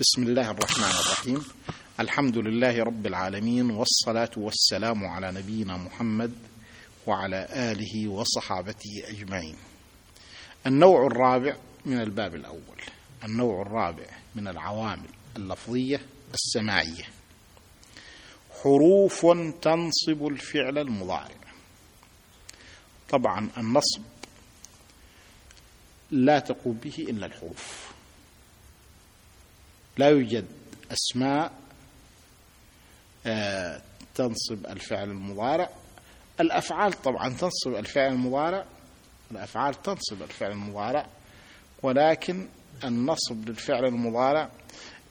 بسم الله الرحمن الرحيم. الحمد لله رب العالمين والصلاة والسلام على نبينا محمد وعلى آله وصحابته أجمعين. النوع الرابع من الباب الأول. النوع الرابع من العوامل اللفظية السماعية. حروف تنصب الفعل المضارع. طبعا النصب لا تقوم به إلا الحروف. لا يوجد أسماء آه، تنصب الفعل المضارع. الأفعال طبعا تنصب الفعل المضارع الأفعال تنصب الفعل المضارع ولكن النصب للفعل المضارع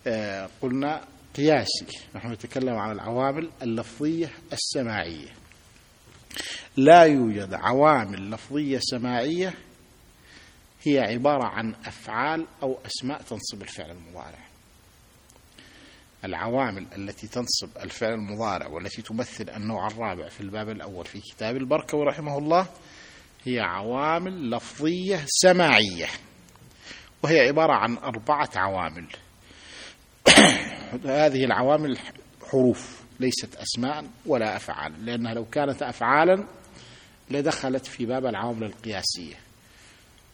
آه، قلنا قياسي. نحن نتكلم عن العوامل اللفظية السماعية. لا يوجد عوامل لفظية سماعية هي عبارة عن أفعال أو أسماء تنصب الفعل المضارع. العوامل التي تنصب الفعل المضارع والتي تمثل النوع الرابع في الباب الأول في كتاب البركة رحمه الله هي عوامل لفظية سماعية وهي عبارة عن أربعة عوامل. هذه العوامل حروف ليست أسماء ولا أفعال لأنها لو كانت أفعالا لدخلت في باب العوامل القياسية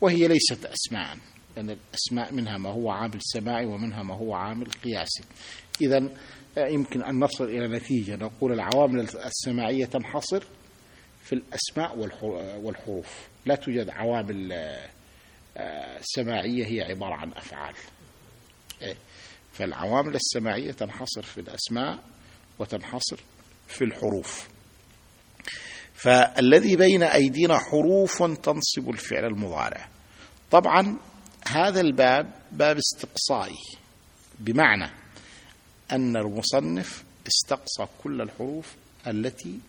وهي ليست أسماء. لأن الأسماء منها ما هو عامل سماعي ومنها ما هو عامل قياسي. إذا يمكن أن نصل إلى نتيجة. نقول العوامل السماعية تنحصر في الأسماء والحروف. لا توجد عوامل سماعية هي عبارة عن أفعال. فالعوامل السماعية تنحصر في الأسماء وتنحصر في الحروف. فالذي بين أيدينا حروف تنصب الفعل المضارع. طبعا هذا الباب باب استقصائي. بمعنى أن المصنف استقصى كل الحروف التي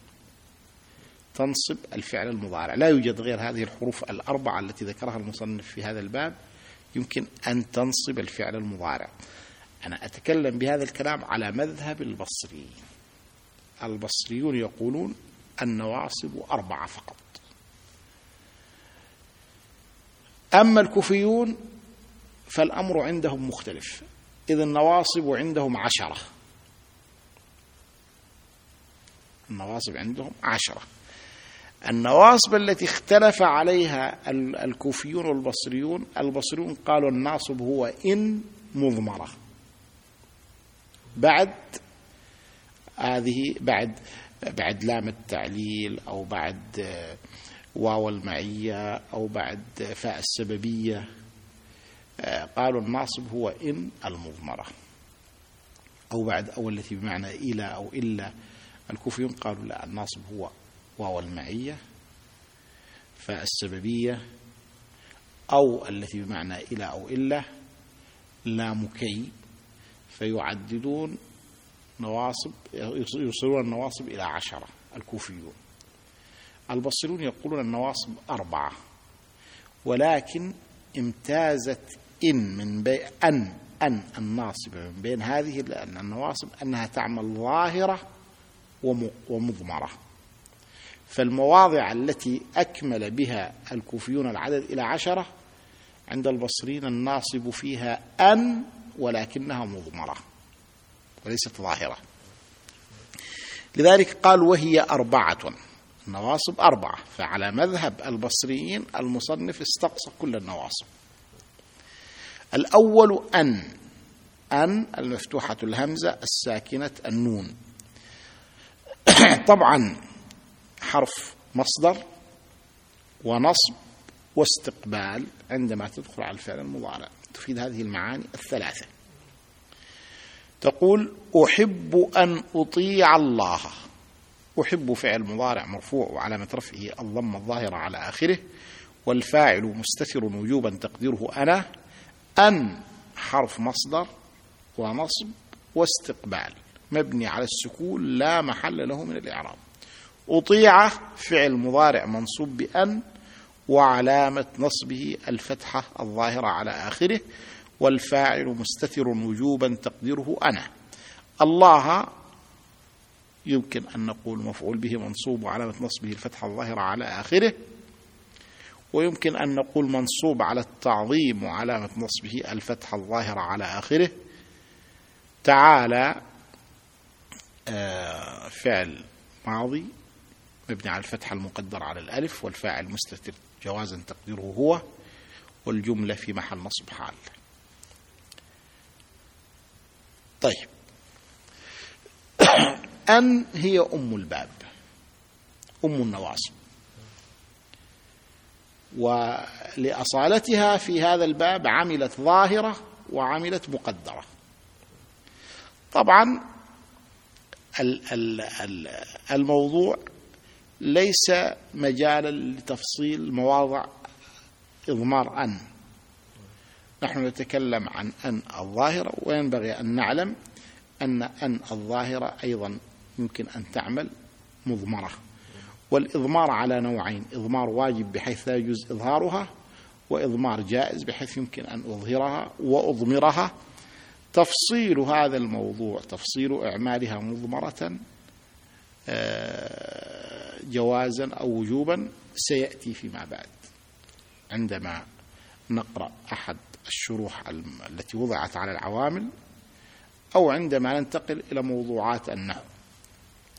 تنصب الفعل المضارع. لا يوجد غير هذه الحروف الأربعة التي ذكرها المصنف في هذا الباب. يمكن أن تنصب الفعل المضارع. أنا أتكلم بهذا الكلام على مذهب البصريين البصريون يقولون النواصب أربعة فقط. أما الكوفيون فالأمر عندهم مختلف. إذ النواصب عندهم عشرة. النواصب عندهم عشرة. النواصب التي اختلف عليها الكوفيون والبصريون البصريون قالوا الناصب هو إن مضمرة. بعد هذه بعد بعد لام التعليل أو بعد واو المعية أو بعد فاء السببية. قالوا الناصب هو إن المضمرة. أو بعد أو التي بمعنى إلى أو إلا الكوفيون قالوا لا الناصب هو واو المعية فاء السببية أو التي بمعنى إلى أو إلا لام كي فيعددون نواصب يوصلون النواصب إلى عشرة الكوفيون. البصريون يقولون النواصب أربعة ولكن امتازت إن من بين أن أن الناصبة من بين هذه النواصب أنها تعمل ظاهرة ومضمرة. فالمواضع التي أكمل بها الكوفيون العدد إلى عشرة عند البصريين الناصب فيها أن ولكنها مضمرة وليست ظاهرة. لذلك قال وهي أربعة النواصب أربعة فعلى مذهب البصريين المصنف استقصى كل النواصب. الأول أن أن المفتوحة الهمزة الساكنة النون. طبعا حرف مصدر ونصب واستقبال عندما تدخل على الفعل المضارع. تفيد هذه المعاني الثلاثة. تقول أحب أن أطيع الله. أحب فعل مضارع مرفوع وعلامة رفعه الضم الظاهرة على آخره والفاعل مستتر وجوبا تقديره أنا. أن حرف مصدر ونصب واستقبال مبني على السكون لا محل له من الإعراب. أطيع فعل مضارع منصوب بأن وعلامة نصبه الفتحة الظاهرة على آخره والفاعل مستتر وجوبا تقديره أنا. الله يمكن أن نقول مفعول به منصوب وعلامة نصبه الفتحة الظاهرة على آخره. ويمكن أن نقول منصوب على التعظيم وعلامة نصبه الفتحة الظاهرة على آخره. تعالى آه، فعل ماضي مبني على الفتحة المقدرة على الألف والفاعل مستتر جوازا تقديره هو والجملة في محل نصب حال. طيب. أن هي أم الباب أم النواصب. ولأصالتها في هذا الباب عملت ظاهرة وعملت مقدرة. طبعا الموضوع ليس مجالا لتفصيل مواضع إضمار أن. نحن نتكلم عن أن الظاهرة وينبغي أن نعلم أن أن الظاهرة أيضا يمكن أن تعمل مضمرة. والإضمار على نوعين إضمار واجب بحيث لا يجوز إظهارها وإضمار جائز بحيث يمكن أن أظهرها وأضمرها. تفصيل هذا الموضوع تفصيل إعمالها مضمرة آه، جوازا أو وجوبا سيأتي فيما بعد. عندما نقرأ أحد الشروح التي وضعت على العوامل أو عندما ننتقل إلى موضوعات النحو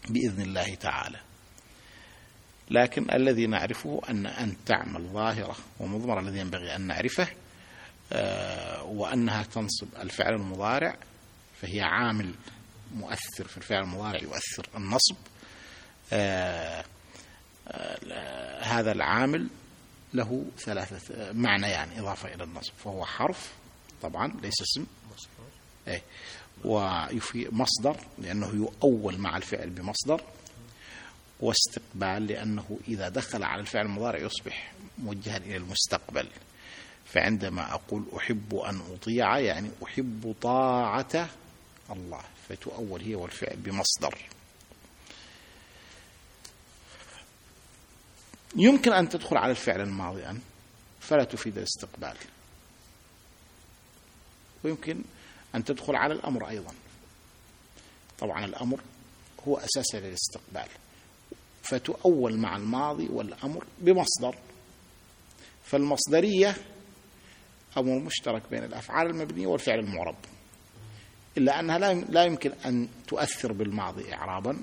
بإذن الله تعالى. لكن الذي نعرفه أن أن تعمل ظاهرة ومضمرة الذي ينبغي أن نعرفه آه، وأنها تنصب الفعل المضارع فهي عامل مؤثر في الفعل المضارع يؤثر النصب آه، آه، هذا العامل له ثلاثة معنيان يعني إضافة إلى النصب فهو حرف طبعا ليس اسم إيه ويفي مصدر لأنه يؤول مع الفعل بمصدر واستقبال لأنه إذا دخل على الفعل المضارع يصبح موجها إلى المستقبل. فعندما أقول أحب أن أطيع يعني أحب طاعة الله فتؤول هي والفعل بمصدر. يمكن أن تدخل على الفعل الماضي أن فلا تفيد الاستقبال. ويمكن أن تدخل على الأمر أيضا. طبعا الأمر هو أساس للاستقبال. فتؤول مع الماضي والأمر بمصدر. فالمصدرية أمر مشترك بين الأفعال المبنية والفعل المعرب. إلا أنها لا يمكن أن تؤثر بالماضي إعرابا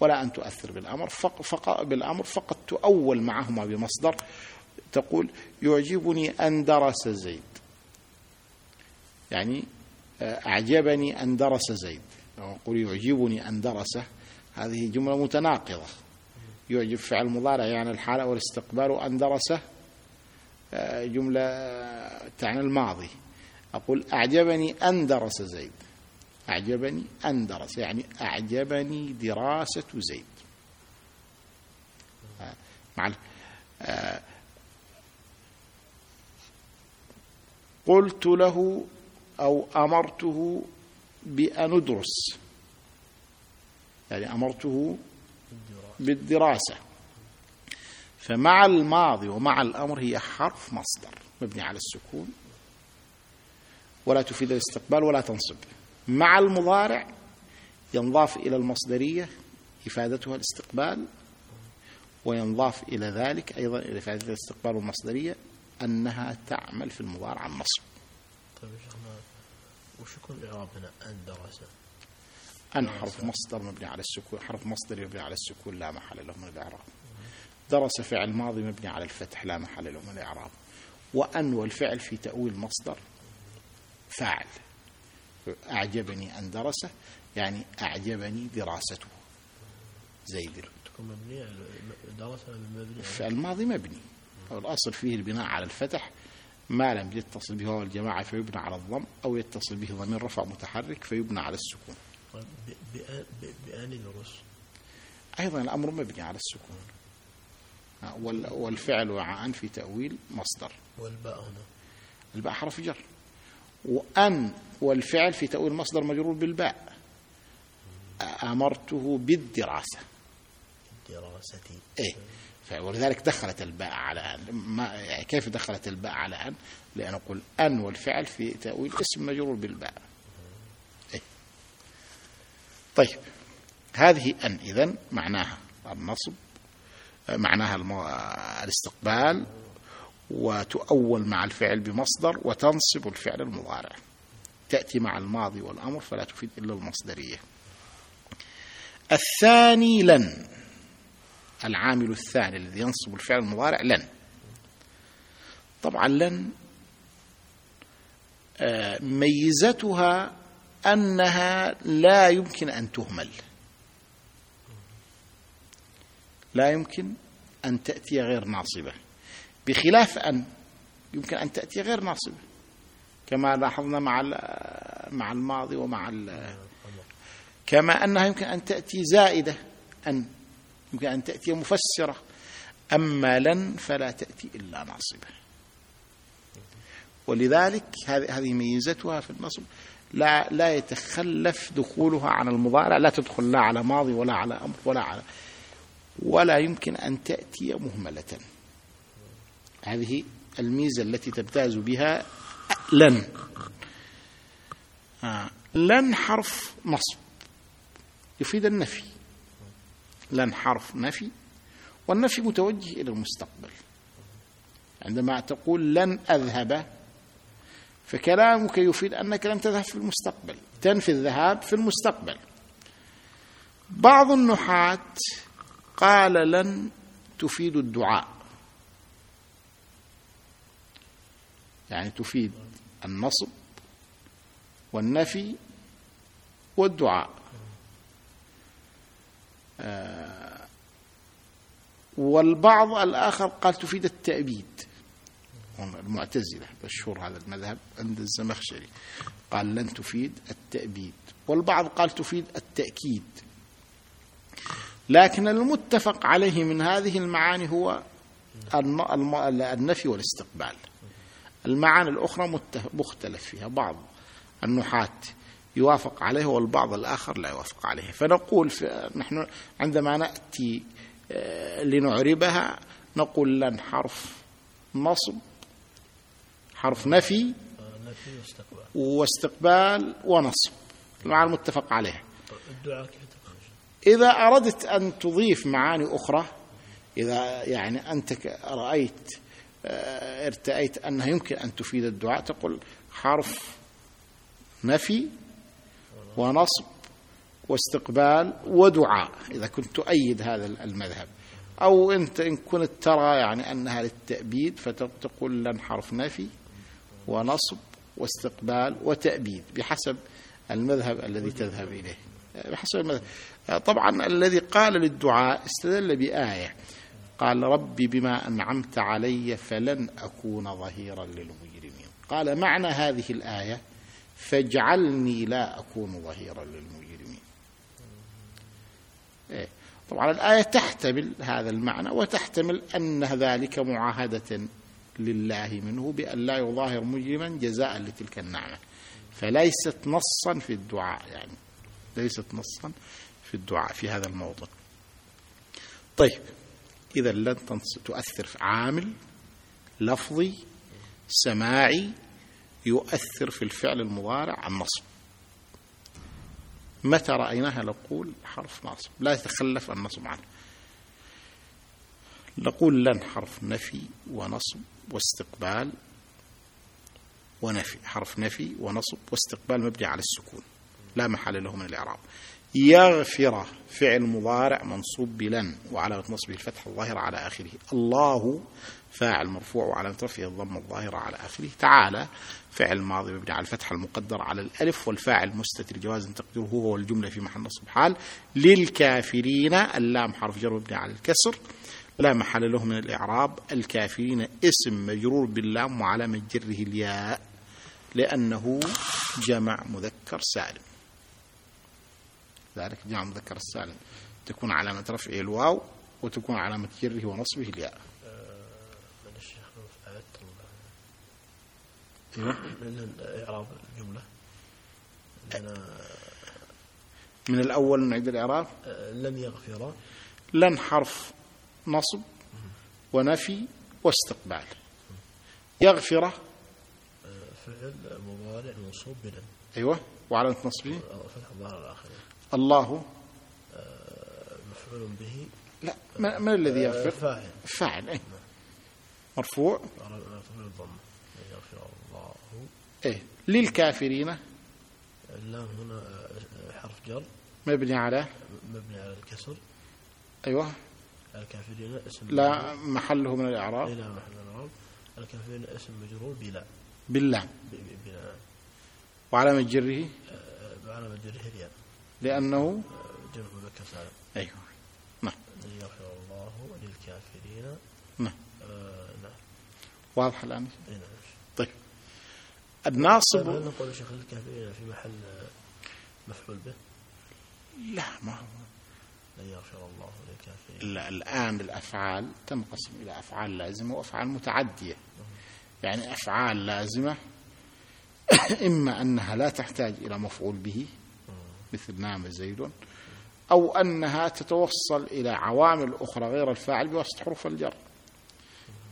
ولا أن تؤثر بالأمر. فق فق بالأمر فقط تؤول معهما بمصدر. تقول يعجبني أن درس زيد. يعني آه، أعجبني أن درس زيد. أقول يعجبني أن درس هذه جملة متناقضة. يعجب فعل مضارع يعني الحالة والاستقبال أن درس آه، جملة تعني الماضي. أقول أعجبني أن درس زيد. أعجبني أن درس يعني أعجبني دراسة زيد. آه، آه، قلت له أو أمرته بأن أدرس. يعني أمرته بالدراسة. فمع الماضي ومع الأمر هي حرف مصدر مبني على السكون. ولا تفيد الاستقبال ولا تنصب. مع المضارع ينضاف إلى المصدرية إفادتها الاستقبال وينضاف إلى ذلك أيضا إلى إفادة الاستقبال والمصدرية أنها تعمل في المضارع النصب. طيب يا شيخنا وش يكون الإعراب هنا؟ درس أن حرف مصدر مبني على السكون حرف مصدر مبني على السكون لا محل له من الإعراب. درس فعل ماضي مبني على الفتح لا محل له من الإعراب. وأن والفعل في تأويل مصدر فاعل. أعجبني أن درسه يعني أعجبني دراسته. زيد تكون مبنية درس مبني الفعل الماضي مبني. الأصل فيه البناء على الفتح. ما لم يتصل به الجماعة فيبنى على الضم أو يتصل به ضمير رفع متحرك فيبنى على السكون. طيب، بآن درس أيضا الأمر مبني على السكون. والفعل وعاء في تأويل مصدر. والباء هنا. الباء حرف جر. وأن والفعل في تأويل مصدر مجرور بالباء. أمرته بالدراسة. دراسة. إيه. ولذلك دخلت الباء على أن. ما يعني كيف دخلت الباء على أن؟ لأن نقول أن والفعل في تأويل اسم مجرور بالباء؟ طيب هذه أن إذن معناها النصب معناها الاستقبال وتؤول مع الفعل بمصدر وتنصب الفعل المضارع. تأتي مع الماضي والأمر فلا تفيد إلا المصدرية. الثاني لن العامل الثاني الذي ينصب الفعل المضارع لن. طبعا لن آه، ميزتها أنها لا يمكن أن تهمل. لا يمكن أن تأتي غير ناصبة. بخلاف أن يمكن أن تأتي غير ناصبة. كما لاحظنا مع مع الماضي ومع كما أنها يمكن أن تأتي زائدة. أن يمكن أن تأتي مفسرة. أما لن فلا تأتي إلا ناصبة. ولذلك هذه ميزتها في النصب لا لا يتخلف دخولها عن المضارع لا تدخل لا على ماضي ولا على أمر ولا على ولا يمكن أن تأتي مهملة. هذه الميزة التي تمتاز بها لن. آه. لن حرف نصب. يفيد النفي. لن حرف نفي والنفي متوجه إلى المستقبل. عندما تقول لن أذهب فكلامك يفيد أنك لن تذهب في المستقبل. تنفي الذهاب في المستقبل. بعض النحاة قال لن تفيد الدعاء. يعني تفيد النصب والنفي والدعاء. آه، والبعض الآخر قال تفيد التأبيد. المعتزلة مشهور هذا المذهب عند الزمخشري. قال لن تفيد التأبيد والبعض قال تفيد التأكيد. لكن المتفق عليه من هذه المعاني هو النفي والاستقبال. المعاني الأخرى مختلف فيها. بعض النحاة يوافق عليه والبعض الآخر لا يوافق عليه. فنقول نحن عندما نأتي آه، لنعربها نقول لن حرف نصب حرف نفي واستقبال. ونصب. المعنى المتفق عليه الدعاء كيف إذا أردت أن تضيف معاني أخرى إذا يعني أنت رأيت آه، ارتأيت أنها يمكن أن تفيد الدعاء تقول حرف نفي ونصب واستقبال ودعاء إذا كنت تؤيد هذا المذهب. أو أنت إن كنت ترى يعني أنها للتأبيد فتقول لن حرف نفي ونصب واستقبال وتأبيد بحسب المذهب الذي تذهب إليه. بحسب المذهب. طبعا الذي قال للدعاء استدل بآية. قال ربي بما أنعمت علي فلن أكون ظهيرا للمجرمين. قال معنى هذه الآية فاجعلني لا أكون ظهيرا للمجرمين. إيه. طبعا الآية تحتمل هذا المعنى وتحتمل أن ذلك معاهدة لله منه بأن لا يظاهر مجرما جزاء لتلك النعمة. فليست نصا في الدعاء يعني ليست نصا في الدعاء في هذا الموضع طيب إذا لن تؤثر في عامل لفظي سماعي يؤثر في الفعل المضارع النصب. متى رأيناها نقول حرف ناصب لا يتخلف النصب عنه. نقول لن حرف نفي ونصب واستقبال ونفي حرف نفي ونصب واستقبال مبني على السكون. لا محل له من الإعراب. يغفر فعل مضارع منصوب بلن وعلامة نصبه الفتح الظاهرة على آخره. الله فاعل مرفوع وعلامة رفعه الضم الظاهرة على آخره. تعالى فعل ماضي مبني على الفتح المقدر على الألف والفاعل مستتر جواز تقديره هو والجملة في محل نصب حال للكافرين. اللام حرف جر مبني على الكسر. لا محل له من الإعراب الكافرين اسم مجرور باللام وعلامة جره الياء لأنه جمع مذكر سالم. ذلك جمع مذكر السالم تكون علامة رفعه الواو وتكون علامة جره ونصبه الياء. أيوه من اعراب الجملة. من الأول نعيد الإعراب؟ لن يغفر. لن حرف نصب ونفي واستقبال. يغفر فعل مضارع منصوب بلن أيوه. وعلامة نصبه. فتح الظاهر الآخر الله. مفعول به. لا من, من الذي يغفر؟ فاعل. فاعل أي. مرفوع. يغفر الله. إيه للكافرين. اللام هنا آه، حرف جر. مبني على؟ مبني على الكسر. أيوه. الكافرين اسم لا محله من. الإعراب. إلى محل الإعراب. الكافرين اسم مجرور بلا. باللام ب- ب- بلا. وعلامة جره؟ آه، على مجره الياء لأنه؟ آه، جمع مذكر سالم. أيوه. نعم. لن يغفر الله للكافرين. نعم. آه، نعم. واضح الآن؟ إي نعم. طيب. الناصب هل نقول شيخ الكافرين في محل مفعول به؟ لا ما هو. لن يغفر الله للكافرين. ال- الآن الأفعال تنقسم إلى أفعال لازمة وأفعال متعدية. يعني أفعال لازمة إما أنها لا تحتاج إلى مفعول به مثل نام زيد أو أنها تتوصل إلى عوامل أخرى غير الفاعل بواسطة حروف الجر.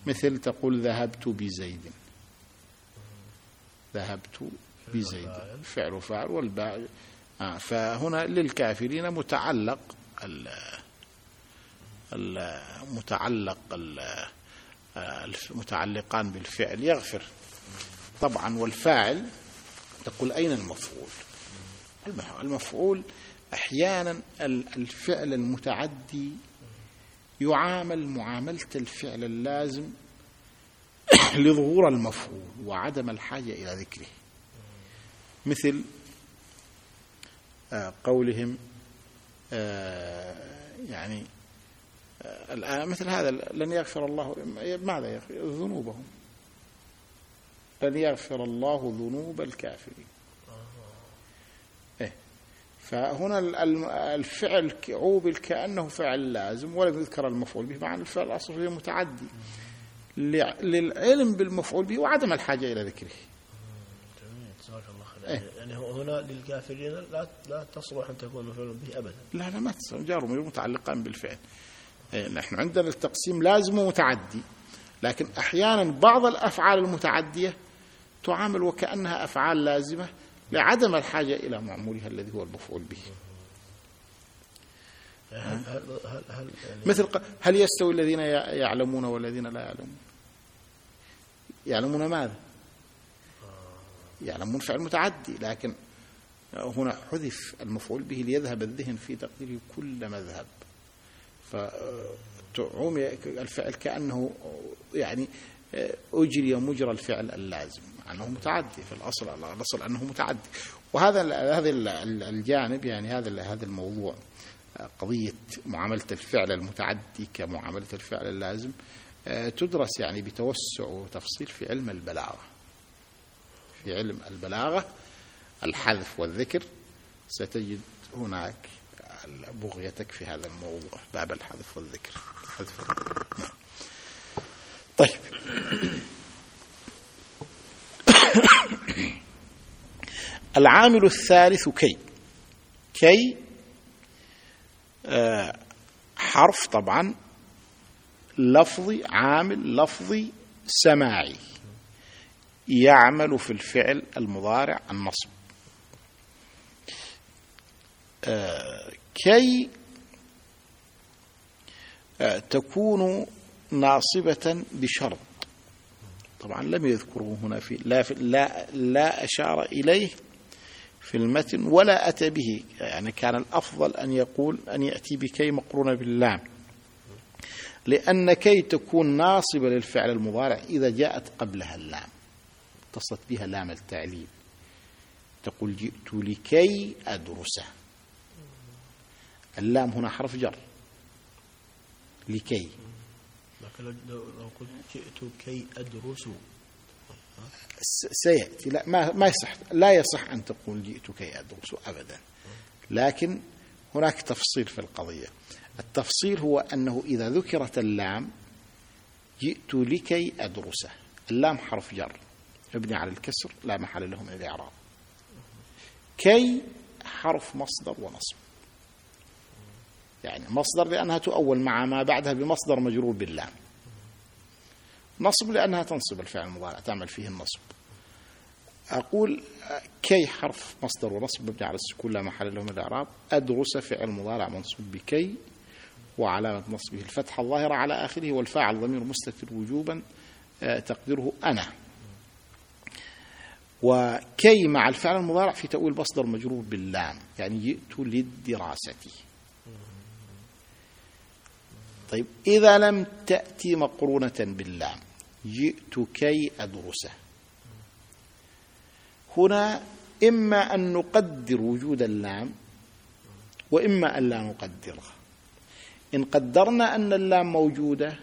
مثل تقول ذهبت بزيد. ذهبت بزيد. فعل وفاعل والباء آه فهنا للكافرين متعلق المتعلق ال- المتعلقان بالفعل. يغفر. طبعا والفاعل تقول أين المفعول؟ المفعول أحيانا ال- الفعل المتعدي يعامل معاملة الفعل اللازم لظهور المفعول وعدم الحاجة إلى ذكره. مثل آه، قولهم يعني آه، الآن مثل هذا لن يغفر الله ماذا يغفر؟ ذنوبهم. لن يغفر الله ذنوب الكافرين. إيه. فهنا ال- ال- الفعل عوبل كأنه فعل لازم ولم يذكر المفعول به مع أن الفعل الأصلي متعدي لع- للعلم بالمفعول به وعدم الحاجة إلى ذكره جميل جزاك الله خير إيه. يعني- هنا للكافرين لا لا تصلح أن تكون مفعول به ابدا. لا لا ما تصير جار متعلقان بالفعل. إيه، نحن عندنا التقسيم لازم ومتعدي. لكن أحيانا بعض الأفعال المتعدية تعامل وكأنها أفعال لازمة لعدم الحاجة إلى معمولها الذي هو المفعول به. يعني هل هل هل, يعني مثل هل يستوي الذين يعلمون والذين لا يعلمون؟ يعلمون ماذا؟ يعلمون فعل متعدي لكن هنا حذف المفعول به ليذهب الذهن في تقديره كل مذهب. فتعوم الفعل كأنه يعني أجري مجرى الفعل اللازم. أنه متعدي في الأصل الأصل أنه متعدي. وهذا هذا الجانب يعني هذا هذا الموضوع. قضية معاملة الفعل المتعدي كمعاملة الفعل اللازم تدرس يعني بتوسع وتفصيل في علم البلاغة. في علم البلاغة الحذف والذكر. ستجد هناك بغيتك في هذا الموضوع باب الحذف والذكر. الحذف والذكر. نعم. طيب. العامل الثالث كي. كي آه حرف طبعا لفظي عامل لفظي سماعي. يعمل في الفعل المضارع النصب. آه كي آه تكون ناصبة بشرط. طبعا لم يذكره هنا في لا, في لا لا أشار إليه في المتن ولا أتى به. يعني كان الأفضل أن يقول أن يأتي بكي مقرونة باللام. لأن كي تكون ناصبة للفعل المضارع إذا جاءت قبلها اللام. اتصلت بها لام التعليل تقول جئت لكي أدرسه اللام هنا حرف جر. لكي. لكن لو قلت جئت كي أدرس. سيأتي. لا ما ما يصح. لا يصح أن تقول جئت كي أدرس أبدا. لكن هناك تفصيل في القضية. التفصيل هو أنه إذا ذكرت اللام جئت لكي أدرسه اللام حرف جر. مبني على الكسر لا محل له من الإعراب. كي حرف مصدر ونصب. يعني مصدر لأنها تؤول مع ما بعدها بمصدر مجرور باللام. نصب لأنها تنصب الفعل المضارع تعمل فيه النصب. أقول كي حرف مصدر ونصب مبني على السكون لا محل له من الإعراب أدرس فعل مضارع منصوب بكي وعلامة نصبه الفتحة الظاهرة على آخره والفاعل ضمير مستتر وجوبا آه، تقديره أنا. وكي مع الفعل المضارع في تأويل مصدر مجرور باللام يعني جئت للدراسة. طيب إذا لم تأتي مقرونة باللام جئت كي أدرسه هنا إما أن نقدر وجود اللام وإما أن لا نقدرها إن قدرنا أن اللام موجودة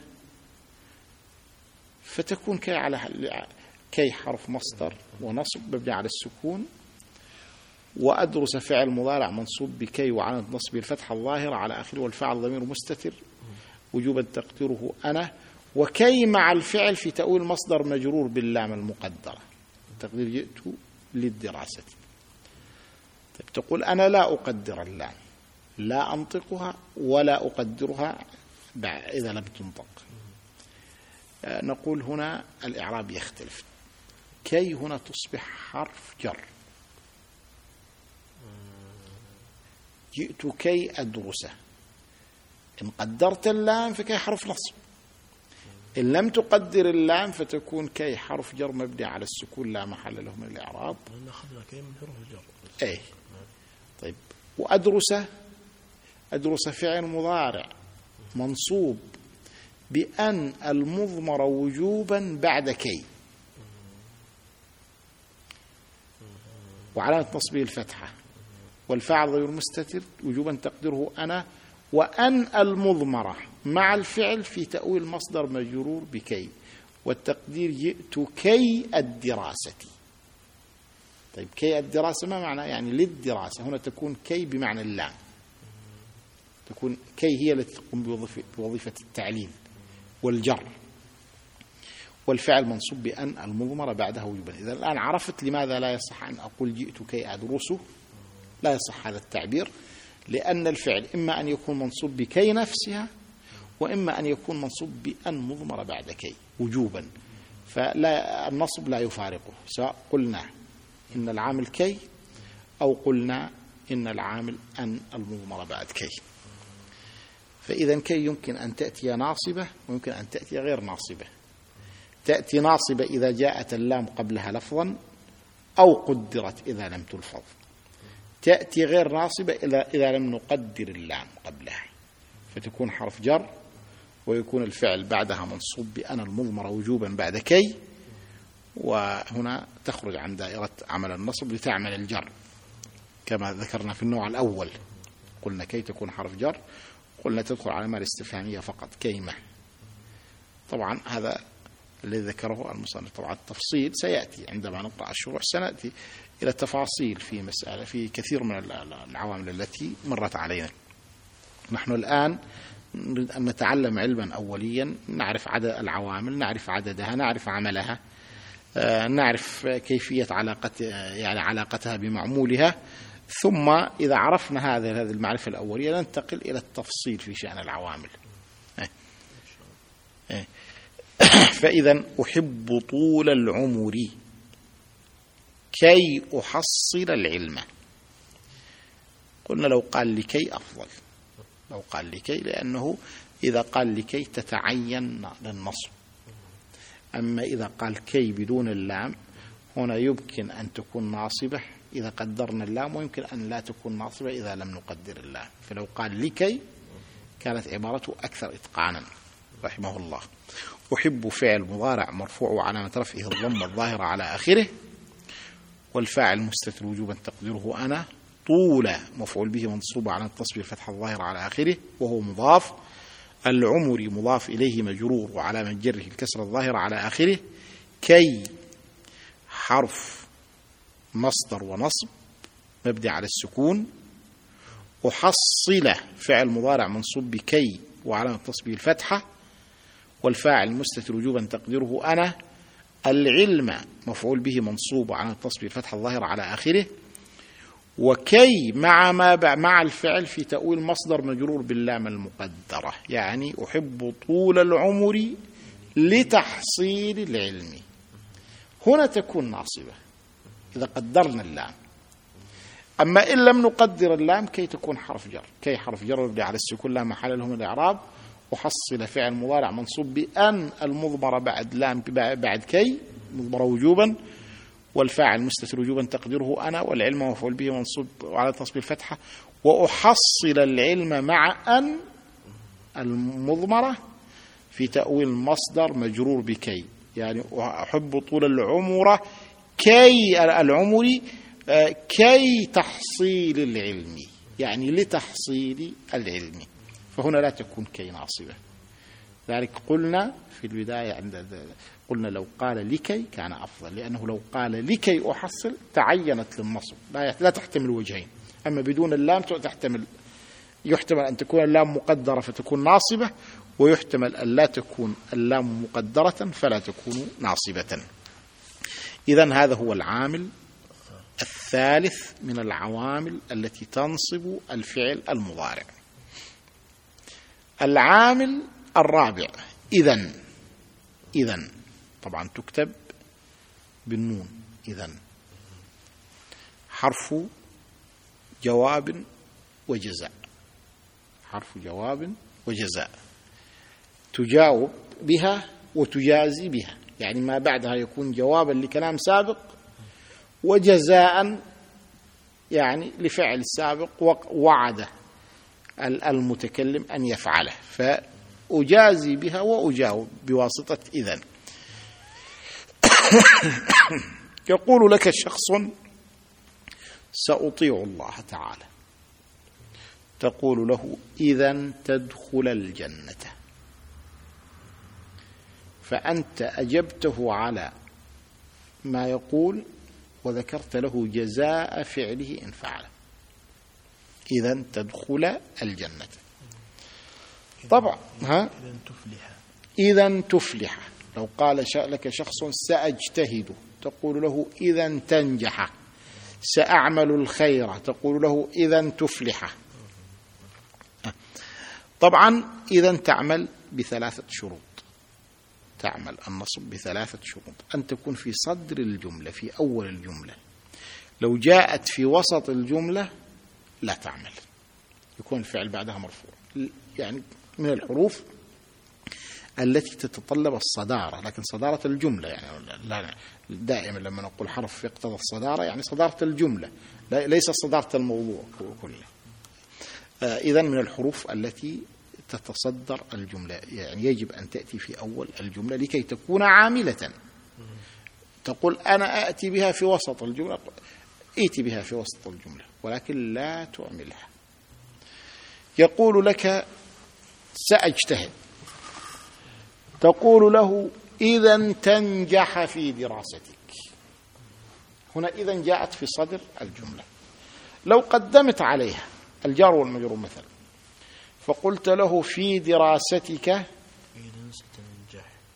فتكون كي على كي حرف مصدر ونصب مبني على السكون وأدرس فعل مضارع منصوب بكي وعلامة نصبه الفتحة الظاهرة على آخره والفعل ضمير مستتر وجوبا تقديره أنا وكي مع الفعل في تأويل مصدر مجرور باللام المقدرة. تقدير جئت للدراسة. طيب تقول أنا لا أقدر اللام لا أنطقها ولا أقدرها إذا لم تنطق. آه، نقول هنا الإعراب يختلف. كي هنا تصبح حرف جر. جئت كي أدرسه إن قدرت اللام فكي حرف نصب. إن لم تقدر اللام فتكون كي حرف جر مبني على السكون لا محل له من الإعراب. أخذنا كي من حروف الجر. أي طيب. وأدرس. أدرس فعل مضارع منصوب بأن المضمر وجوبا بعد كي. وعلامة نصبه الفتحة والفاعل غير مستتر وجوبا تقديره أنا وأن المضمرة مع الفعل في تأويل مصدر مجرور بكي. والتقدير جئت كي الدراسة. طيب كي الدراسة ما معنى؟ يعني للدراسة. هنا تكون كي بمعنى اللام تكون كي هي التي تقوم بوظيفة التعليل والجر. والفعل منصوب بأن المضمرة بعدها وجوبا إذا الآن عرفت لماذا لا يصح أن أقول جئت كي أدرسه لا يصح هذا التعبير لأن الفعل إما أن يكون منصوب بكي نفسها وإما أن يكون منصوب بأن مضمر بعد كي وجوبا. فلا النصب لا يفارقه سواء قلنا إن العامل كي أو قلنا إن العامل أن المضمر بعد كي. فإذا كي يمكن أن تأتي ناصبة ويمكن أن تأتي غير ناصبة. تأتي ناصبة إذا جاءت اللام قبلها لفظا أو قدرت إذا لم تلفظ. تأتي غير ناصبة إذا لم نقدر اللام قبلها. فتكون حرف جر ويكون الفعل بعدها منصوب بأن المضمرة وجوبا بعد كي وهنا تخرج عن دائرة عمل النصب لتعمل الجر. كما ذكرنا في النوع الأول قلنا كي تكون حرف جر قلنا تدخل على مال استفهامية فقط كيمة طبعا هذا الذي ذكره المصنف طبعا التفصيل سيأتي عندما نقرأ الشروح سنأتي إلى التفاصيل في مسألة في كثير من العوامل التي مرت علينا نحن الآن نريد أن نتعلم علما أوليا نعرف عدد العوامل نعرف عددها نعرف عملها آه، نعرف كيفية علاقة يعني علاقتها بمعمولها ثم إذا عرفنا هذه هذه المعرفة الأولية ننتقل إلى التفصيل في شأن العوامل إيه. إيه. فإذا أحب طول العمر كي أحصل العلم. قلنا لو قال لكي أفضل. لو قال لكي لأنه إذا قال لكي تتعين للنصب. أما إذا قال كي بدون اللام هنا يمكن أن تكون ناصبة. إذا قدرنا اللام ويمكن أن لا تكون ناصبة إذا لم نقدر اللام. فلو قال لكي كانت عبارته أكثر إتقانا رحمه الله. أحب فعل مضارع مرفوع وعلامة رفعه الضم الظاهرة على آخره والفاعل مستتر وجوبا تقديره أنا طول مفعول به منصوب على التصبير الفتحة الظاهرة على آخره وهو مضاف. العمر مضاف إليه مجرور وعلامة جره الكسر الظاهرة على آخره كي حرف مصدر ونصب مبدي على السكون. أحصل فعل مضارع منصوب بكي وعلامة تصبير الفتحة والفاعل مستتر وجوبا تقديره أنا العلم مفعول به منصوب على التصبير فتح الظاهر على آخره. وكي مع ما مع الفعل في تأويل مصدر مجرور باللام المقدرة يعني أحب طول العمر لتحصيل العلم. هنا تكون ناصبة إذا قدرنا اللام. أما إن لم نقدر اللام كي تكون حرف جر كي حرف جر على السكون لا محل له من الإعراب. أحصل فعل مضارع منصوب بأن المضمرة بعد لام بعد كي مضمرة وجوبا والفاعل مستتر وجوبا تقديره أنا والعلم مفعول به منصوب وعلى تصبير الفتحة. وأحصل العلم مع أن المضمرة في تأويل المصدر مجرور بكي. يعني أحب طول العمر كي العمر آه، كي تحصيل العلم. يعني لتحصيل العلم. فهنا لا تكون كي ناصبة. ذلك قلنا في البداية عند قلنا لو قال لكي كان أفضل لأنه لو قال لكي أحصل تعينت للنصب. لا تحتمل وجهين. أما بدون اللام تحتمل يحتمل أن تكون اللام مقدرة فتكون ناصبة ويحتمل أن لا تكون اللام مقدرة فلا تكون ناصبة. إذا هذا هو العامل الثالث من العوامل التي تنصب الفعل المضارع. العامل الرابع. إذا إذا طبعا تكتب بالنون. إذا حرف جواب وجزاء. حرف جواب وجزاء. تجاوب بها وتجازي بها. يعني ما بعدها يكون جوابا لكلام سابق وجزاء يعني لفعل سابق وعد المتكلم أن يفعله فأجازي بها وأجاوب بواسطة إذن. يقول لك شخص سأطيع الله تعالى. تقول له إذا تدخل الجنة. فأنت أجبته على ما يقول وذكرت له جزاء فعله إن فعل إذا تدخل الجنة. طبعا ها؟ إذا تفلح. إذا تفلح. لو قال لك شخص سأجتهد تقول له إذا تنجح. سأعمل الخير تقول له إذا تفلح. طبعا إذا تعمل بثلاثة شروط. تعمل النصب بثلاثة شروط. أن تكون في صدر الجملة في أول الجملة. لو جاءت في وسط الجملة لا تعمل. يكون الفعل بعدها مرفوع. يعني من الحروف التي تتطلب الصدارة لكن صدارة الجملة يعني لا دائما لما نقول حرف يقتضى الصدارة يعني صدارة الجملة ليس صدارة الموضوع كله. آه، إذا من الحروف التي تتصدر الجملة. يعني يجب أن تأتي في أول الجملة لكي تكون عاملة. تقول أنا أأتي بها في وسط الجملة ائتي بها في وسط الجملة. ولكن لا تعملها يقول لك سأجتهد. تقول له إذا تنجح في دراستك. هنا إذا جاءت في صدر الجملة. لو قدمت عليها الجار والمجرور مثلا فقلت له في دراستك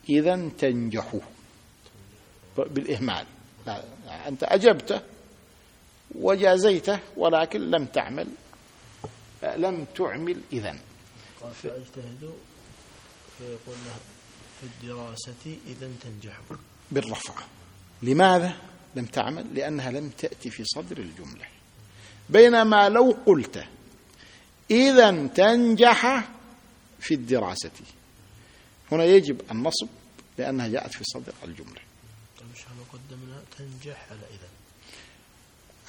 إذا تنجح. بالإهمال. لا أنت أجبته. وجازيته ولكن لم تعمل لم تعمل إذن. فأجتهد فيقول له في الدراسة إذا تنجح. بالرفع لماذا لم تعمل؟ لأنها لم تأتي في صدر الجملة. بينما لو قلت إذا تنجح في الدراسة. هنا يجب النصب لأنها جاءت في صدر الجملة. مش قدمنا تنجح على إذا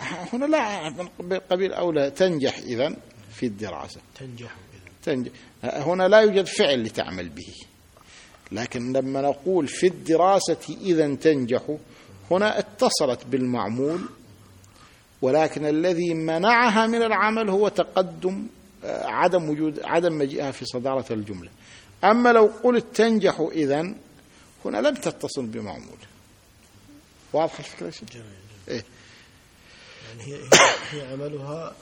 هنا لا من قبيل أولى تنجح إذا في الدراسة تنجح. تنجح هنا لا يوجد فعل لتعمل به لكن لما نقول في الدراسة إذا تنجح هنا اتصلت بالمعمول ولكن الذي منعها من العمل هو تقدم آه، عدم وجود عدم مجيئها في صدارة الجملة أما لو قلت تنجح إذا هنا لم تتصل بمعمول واضح الفكرة جميل. إيه؟ يعني هي, هي عملها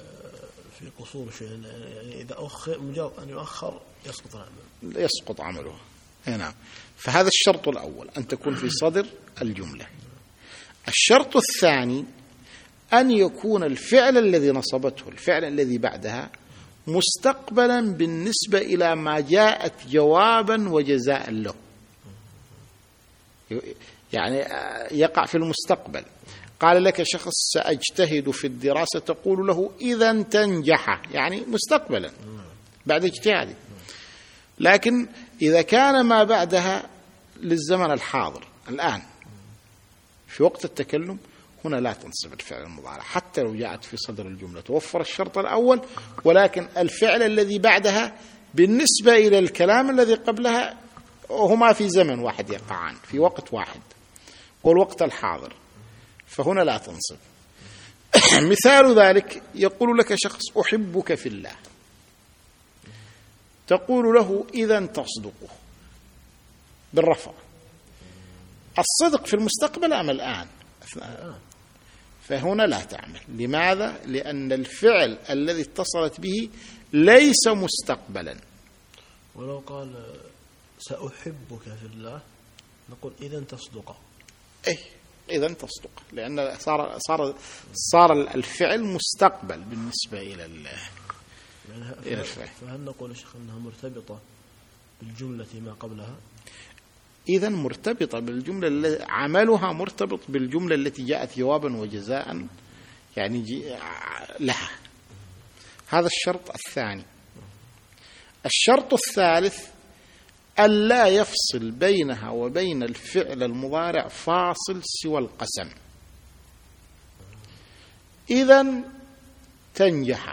آه، في قصور شيء يعني إذا أخر مجرد أن يؤخر يسقط العمل. يسقط عمله. نعم. فهذا الشرط الأول أن تكون في صدر الجملة. الشرط الثاني أن يكون الفعل الذي نصبته الفعل الذي بعدها مستقبلا بالنسبة إلى ما جاءت جوابا وجزاء له. يعني يقع في المستقبل. قال لك شخص سأجتهد في الدراسة تقول له إذا تنجح يعني مستقبلا بعد اجتهادي. لكن إذا كان ما بعدها للزمن الحاضر الآن في وقت التكلم هنا لا تنصب الفعل المضارع. حتى لو جاءت في صدر الجملة توفر الشرط الأول ولكن الفعل الذي بعدها بالنسبة إلى الكلام الذي قبلها هما في زمن واحد يقعان في وقت واحد. والوقت الحاضر. فهنا لا تنصب مثال ذلك يقول لك شخص أحبك في الله. تقول له إذا تصدقه بالرفع. الصدق في المستقبل أم الآن؟ فهنا لا تعمل. لماذا؟ لأن الفعل الذي اتصلت به ليس مستقبلا. ولو قال سأحبك في الله نقول إذا تصدق. أي إذا تصدق لأن صار صار صار الفعل مستقبل بالنسبة إلى إلى الفعل. فهل نقول شيخ أنها مرتبطة بالجملة ما قبلها؟ إذا مرتبطة بالجملة عملها مرتبط بالجملة التي جاءت جوابا وجزاء يعني لها. هذا الشرط الثاني. الشرط الثالث ألا يفصل بينها وبين الفعل المضارع فاصل سوى القسم. إذا تنجح.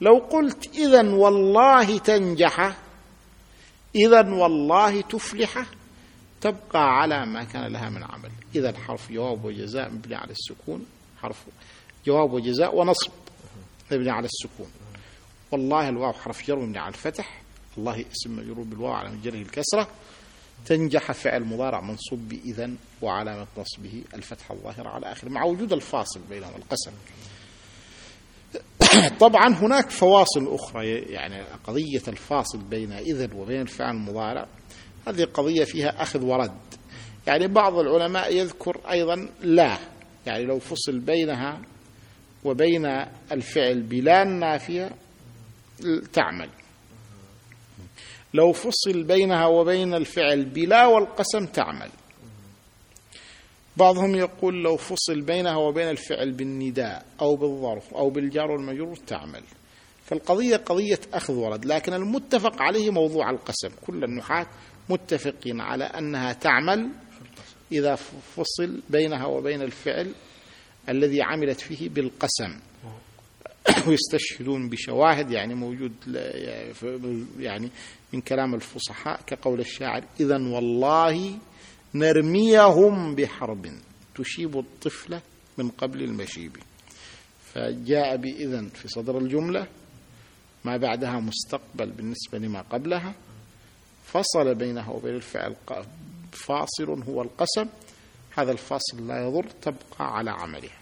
لو قلت إذا والله تنجح إذا والله تفلح تبقى على ما كان لها من عمل. إذا حرف جواب وجزاء مبني على السكون حرف جواب وجزاء ونصب مبني على السكون. والله الواو حرف جر مبني على الفتح الله اسم مجرور بالواو على مجره الكسرة تنجح فعل مضارع منصوب بإذن وعلامة نصبه الفتحة الظاهرة على آخر مع وجود الفاصل بينهم القسم. طبعا هناك فواصل أخرى يعني قضية الفاصل بين إذن وبين الفعل المضارع هذه قضية فيها أخذ ورد. يعني بعض العلماء يذكر أيضا لا يعني لو فصل بينها وبين الفعل بلا نافية تعمل. لو فصل بينها وبين الفعل بلا والقسم تعمل. بعضهم يقول لو فصل بينها وبين الفعل بالنداء أو بالظرف أو بالجار والمجرور تعمل. فالقضية قضية أخذ ورد لكن المتفق عليه موضوع القسم. كل النحاة متفقين على أنها تعمل إذا فصل بينها وبين الفعل الذي عملت فيه بالقسم. ويستشهدون بشواهد يعني موجود يعني من كلام الفصحاء كقول الشاعر إذا والله نرميهم بحرب تشيب الطفل من قبل المشيب. فجاء بإذن في صدر الجملة ما بعدها مستقبل بالنسبة لما قبلها. فصل بينها وبين الفعل فاصل هو القسم. هذا الفاصل لا يضر تبقى على عملها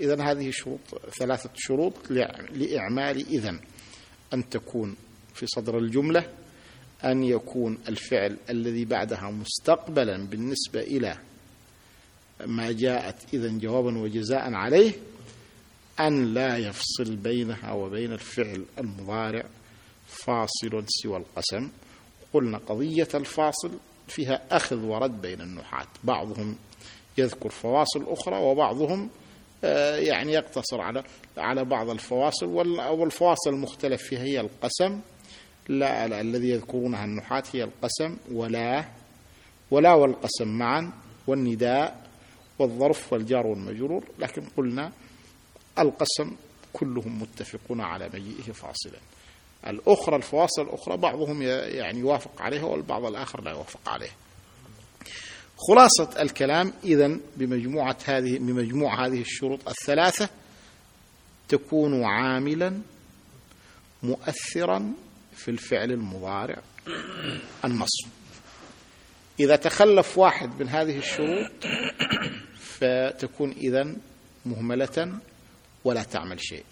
إذا هذه شروط ثلاثة شروط لإعمال إذن. أن تكون في صدر الجملة أن يكون الفعل الذي بعدها مستقبلا بالنسبة إلى ما جاءت إذا جوابا وجزاء عليه أن لا يفصل بينها وبين الفعل المضارع فاصل سوى القسم. قلنا قضية الفاصل فيها أخذ ورد بين النحاة. بعضهم يذكر فواصل أخرى وبعضهم آه، يعني يقتصر على على بعض الفواصل والفواصل المختلف فيها هي القسم. لا, الذي يذكرونها النحاة هي القسم ولا ولا والقسم معا والنداء والظرف والجار والمجرور. لكن قلنا القسم كلهم متفقون على مجيئه فاصلا. الأخرى الفواصل الأخرى بعضهم يعني يوافق عليها والبعض الآخر لا يوافق عليها. خلاصة الكلام إذا بمجموعة هذه بمجموع هذه الشروط الثلاثة تكون عاملا مؤثرا في الفعل المضارع. النصب. إذا تخلف واحد من هذه الشروط فتكون إذا مهملة ولا تعمل شيء.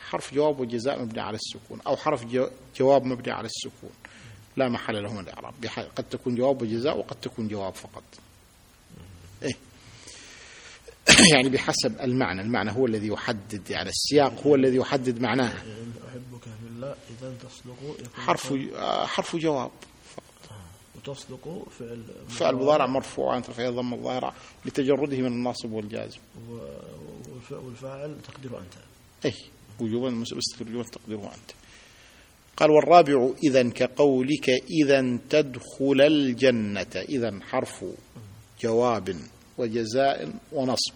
حرف جواب وجزاء مبني على السكون أو حرف جواب مبني على السكون. لا محل له من الإعراب قد تكون جواب وجزاء وقد تكون جواب فقط. إيه. يعني بحسب المعنى. المعنى هو الذي يحدد يعني السياق هو الذي يحدد معناه. في إذا تصدق حرف آه، حرف جواب. وتصدق فعل فعل مضارع. مرفوع عن رفعه ضم الظاهرة لتجرده من الناصب والجازم. والفاعل تقدير أنت. أي وجوبا مستتر وجوبا تقديره أنت. قال والرابع إذا كقولك إذا تدخل الجنة. إذا حرف جواب وجزاء ونصب.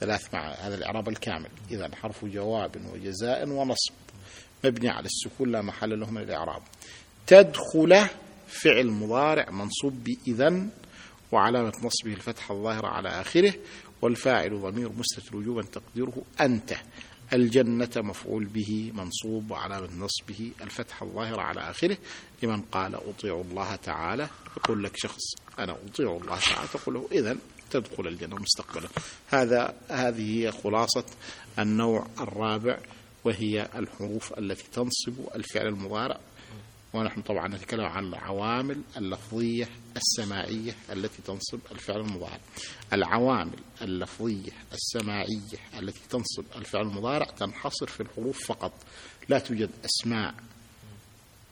ثلاث مع هذا الإعراب الكامل. إذا حرف جواب وجزاء ونصب. مبني على السكون لا محل له من الإعراب تدخل فعل مضارع منصوب بإذا وعلامة نصبه الفتحة الظاهرة على آخره والفاعل ضمير مستتر وجوبا تقديره أنت. الجنة مفعول به منصوب وعلامة نصبه الفتحة الظاهرة على آخره. لمن قال أطيع الله تعالى يقول لك شخص أنا أطيع الله تعالى تقول له إذن تدخل الجنة مستقبلا. هذا هذه هي خلاصة النوع الرابع وهي الحروف التي تنصب الفعل المضارع. ونحن طبعا نتكلم عن العوامل اللفظية السماعية التي تنصب الفعل المضارع. العوامل اللفظية السماعية التي تنصب الفعل المضارع تنحصر في الحروف فقط. لا توجد أسماء.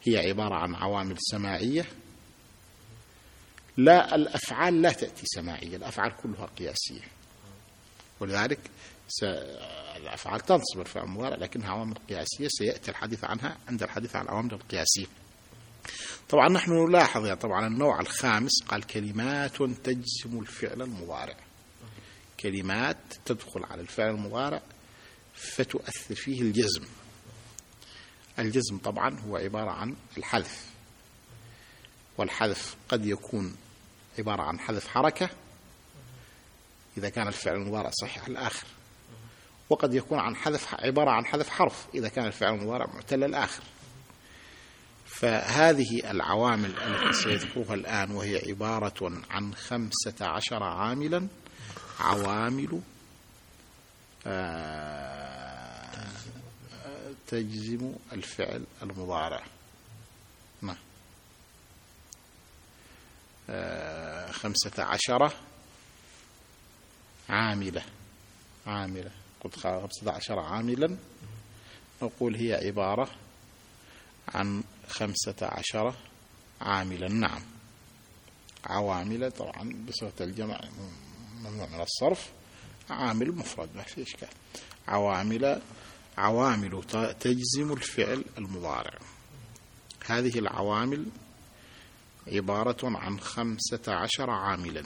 هي عبارة عن عوامل سماعية. لا الأفعال لا تأتي سماعية الأفعال كلها قياسية. ولذلك الأفعال تنصب الفعل المضارع لكنها عوامل قياسية سيأتي الحديث عنها عند الحديث عن العوامل القياسية. طبعا نحن نلاحظ يعني طبعا النوع الخامس قال كلمات تجزم الفعل المضارع. كلمات تدخل على الفعل المضارع فتؤثر فيه الجزم. الجزم طبعا هو عبارة عن الحذف. والحذف قد يكون عبارة عن حذف حركة. إذا كان الفعل المضارع صحيح الآخر. وقد يكون عن حذف عبارة عن حذف حرف إذا كان الفعل المضارع معتل الآخر فهذه العوامل التي سيذكرها الآن وهي عبارة عن خمسة عشر عاملا عوامل آه، تجزم الفعل المضارع. نعم. آه، خمسة عشر عاملة عاملة. قلت خمسة عشر عاملا. نقول هي عبارة عن خمسة عشر عاملا. نعم. عوامل طبعا بصفة الجمع ممنوع من الصرف. عامل مفرد ما في إشكال. عوامل عوامل تجزم الفعل المضارع. هذه العوامل عبارة عن خمسة عشر عاملا.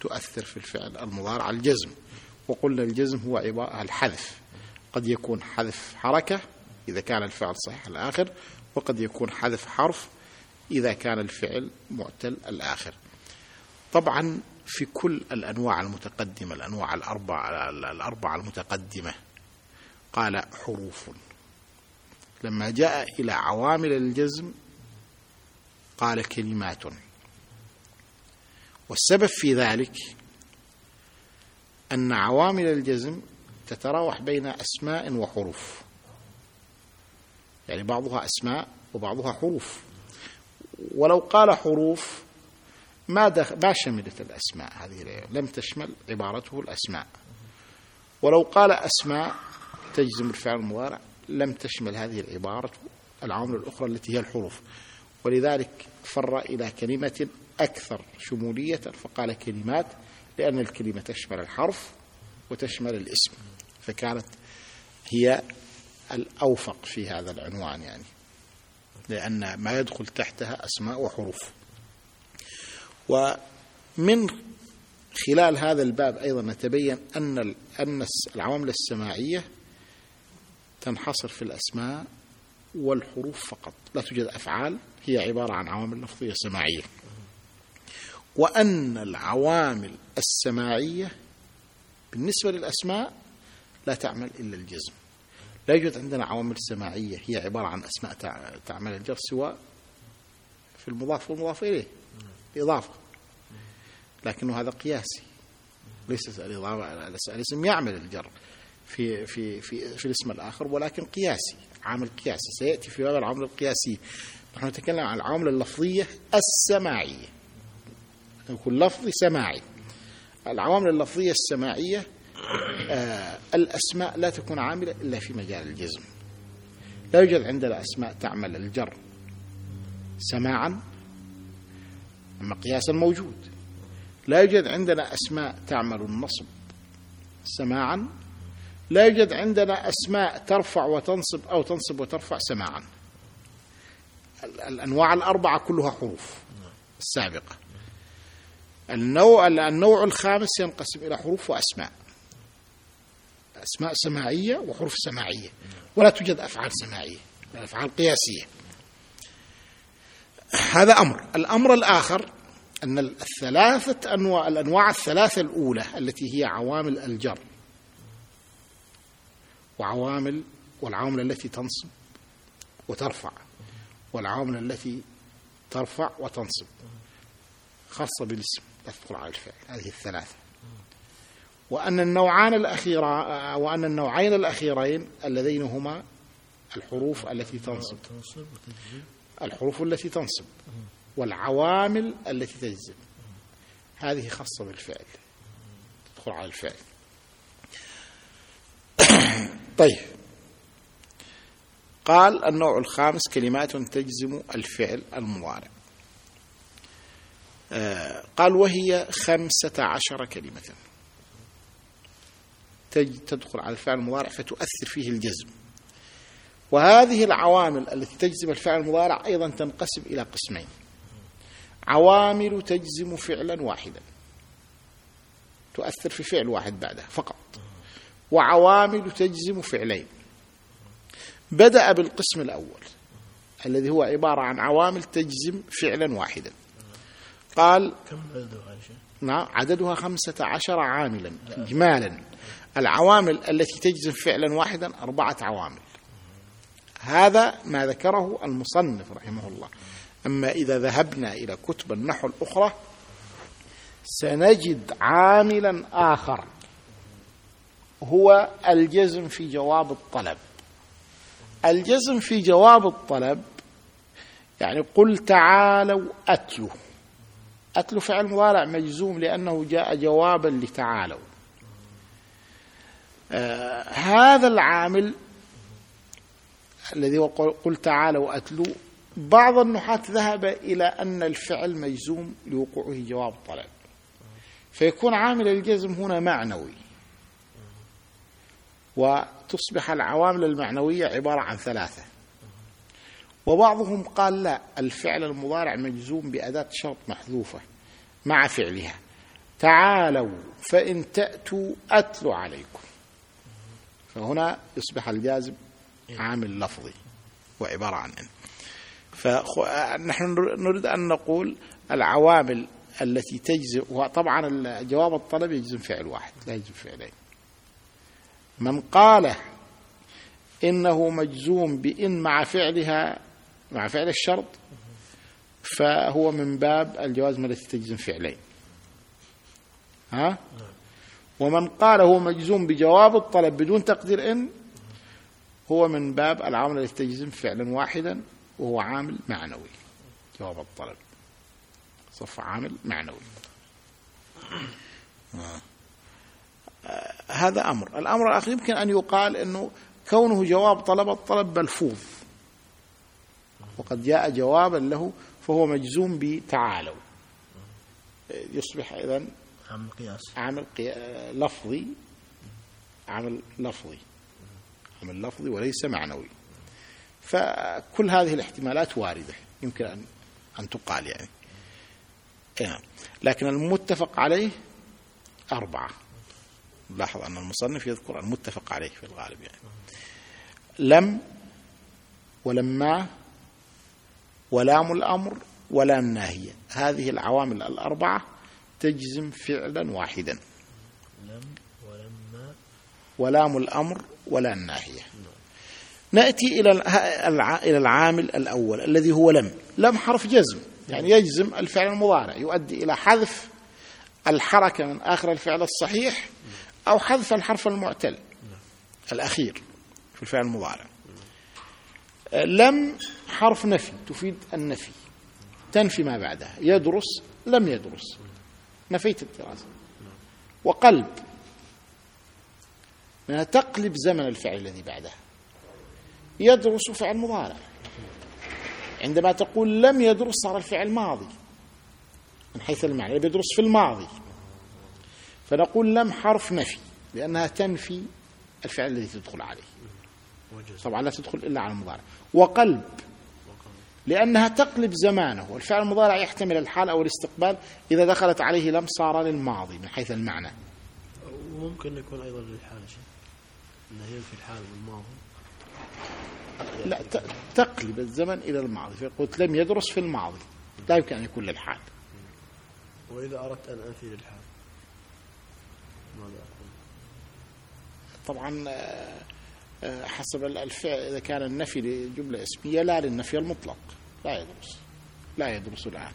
تؤثر في الفعل المضارع الجزم. وقلنا الجزم هو عبارة الحذف. قد يكون حذف حركة إذا كان الفعل صحيح الآخر وقد يكون حذف حرف إذا كان الفعل معتل الآخر. طبعا في كل الأنواع المتقدمة الأنواع الأربعة الأربعة المتقدمة قال حروف. لما جاء إلى عوامل الجزم قال كلمات. والسبب في ذلك أن عوامل الجزم تتراوح بين أسماء وحروف. يعني بعضها أسماء وبعضها حروف. ولو قال حروف ما ما شملت الأسماء هذه لم تشمل عبارته الأسماء. ولو قال أسماء تجزم الفعل المضارع لم تشمل هذه العبارة العوامل الأخرى التي هي الحروف. ولذلك فر إلى كلمة أكثر شمولية فقال كلمات لأن الكلمة تشمل الحرف وتشمل الاسم فكانت هي الأوفق في هذا العنوان يعني. لأن ما يدخل تحتها أسماء وحروف. ومن خلال هذا الباب أيضا نتبين أن أن العوامل السماعية تنحصر في الأسماء والحروف فقط. لا توجد أفعال هي عبارة عن عوامل لفظية سماعية. وأن العوامل السماعية بالنسبة للأسماء لا تعمل إلا الجزم. لا يوجد عندنا عوامل سماعية هي عبارة عن أسماء تعمل الجر سواء في المضاف والمضاف إليه الإضافة لكنه هذا قياسي. ليس الإضافة الاسم يعمل الجر في في في في الاسم الآخر ولكن قياسي عامل قياسي. سيأتي في باب العوامل القياسية. نحن نتكلم عن العوامل اللفظية السماعية. يكون لفظي سماعي. العوامل اللفظية السماعية آه الأسماء لا تكون عاملة إلا في مجال الجزم. لا يوجد عندنا أسماء تعمل الجر سماعا أما قياسا موجود لا يوجد عندنا أسماء تعمل النصب سماعا. لا يوجد عندنا أسماء ترفع وتنصب أو تنصب وترفع سماعا. ال- الأنواع الأربعة كلها حروف السابقة. النوع النوع الخامس ينقسم إلى حروف وأسماء. أسماء سماعية وحروف سماعية. ولا توجد أفعال سماعية أفعال قياسية. هذا أمر. الأمر الآخر أن الثلاثة أنواع الأنواع الثلاثة الأولى التي هي عوامل الجر. وعوامل والعوامل التي تنصب وترفع. والعوامل التي ترفع وتنصب. خاصة بالاسم. تدخل على الفعل. هذه الثلاثة. وأن النوعان الأخيرا وأن النوعين الأخيرين اللذين هما الحروف التي تنصب. الحروف التي تنصب. والعوامل التي تجزم. هذه خاصة بالفعل. تدخل على الفعل. طيب. قال النوع الخامس كلمات تجزم الفعل المضارع قال وهي خمسة عشر كلمة. تدخل على الفعل المضارع فتؤثر فيه الجزم. وهذه العوامل التي تجزم الفعل المضارع أيضا تنقسم إلى قسمين. عوامل تجزم فعلا واحدا. تؤثر في فعل واحد بعدها فقط. وعوامل تجزم فعلين. بدأ بالقسم الأول الذي هو عبارة عن عوامل تجزم فعلا واحدا. قال كم عددها؟ نعم عددها خمسة عشر عاملا إجمالا. العوامل التي تجزم فعلا واحدا أربعة عوامل. هذا ما ذكره المصنف رحمه الله. أما إذا ذهبنا إلى كتب النحو الأخرى سنجد عاملا آخر هو الجزم في جواب الطلب. الجزم في جواب الطلب يعني قل تعالوا أتلوا أتلو فعل مضارع مجزوم لأنه جاء جوابا لتعالوا. آه هذا العامل الذي هو قل تعالوا أتلو بعض النحاة ذهب إلى أن الفعل مجزوم لوقوعه جواب طلب. فيكون عامل الجزم هنا معنوي. وتصبح العوامل المعنوية عبارة عن ثلاثة. وبعضهم قال لا الفعل المضارع مجزوم بأداة شرط محذوفة مع فعلها. تعالوا فإن تأتوا أتل عليكم. فهنا يصبح الجازم عامل لفظي وعبارة عن إن. فنحن نريد أن نقول العوامل التي تجزم وطبعا جواب الطلب يجزم فعل واحد لا يجزم فعلين. من قال إنه مجزوم بإن مع فعلها مع فعل الشرط فهو من باب الجوازم التي تجزم فعلين. ها؟ ومن قال هو مجزوم بجواب الطلب بدون تقدير إن هو من باب العامل التي تجزم فعلا واحدا وهو عامل معنوي. جواب الطلب. صف عامل معنوي. هذا أمر. الأمر الآخر يمكن أن يقال أنه كونه جواب طلب الطلب ملفوظ. وقد جاء جوابا له فهو مجزوم بتعالوا. يصبح إذن عام القياس عامل قي- لفظي. عمل لفظي. عمل لفظي وليس معنوي. فكل هذه الاحتمالات واردة. يمكن أن أن تقال يعني. إيه. لكن المتفق عليه أربعة. لاحظ أن المصنف يذكر المتفق عليه في الغالب يعني. لم ولما ولام الأمر ولام ناهية هذه العوامل الأربعة تجزم فعلا واحدا. لم ولما ولام الأمر ولا الناهية نأتي إلى إلى العامل الأول الذي هو لم. لم حرف جزم يعني يجزم الفعل المضارع يؤدي إلى حذف الحركة من آخر الفعل الصحيح أو حذف الحرف المعتل الأخير في الفعل المضارع. لم حرف نفي تفيد النفي. تنفي ما بعدها. يدرس لم يدرس. نفيت الدراسة. وقلب. لأنها تقلب زمن الفعل الذي بعدها. يدرس فعل مضارع. عندما تقول لم يدرس صار الفعل ماضي. من حيث المعنى يدرس في الماضي. فنقول لم حرف نفي لأنها تنفي الفعل الذي تدخل عليه. طبعا لا تدخل إلا على المضارع. وقلب. لأنها تقلب زمانه والفعل المضارع يحتمل الحال أو الاستقبال إذا دخلت عليه لم صار للماضي من حيث المعنى. وممكن يكون أيضا للحال أنه ينفي الحال والماضي لا تقلب الزمن إلى الماضي. فقلت لم يدرس في الماضي. لا يمكن أن يكون للحال. وإذا أردت أن أنفي للحال ماذا أقول؟ طبعا آه، حسب الفعل إذا كان النفي لجملة اسمية لا للنفي المطلق. لا يدرس. لا يدرس الآن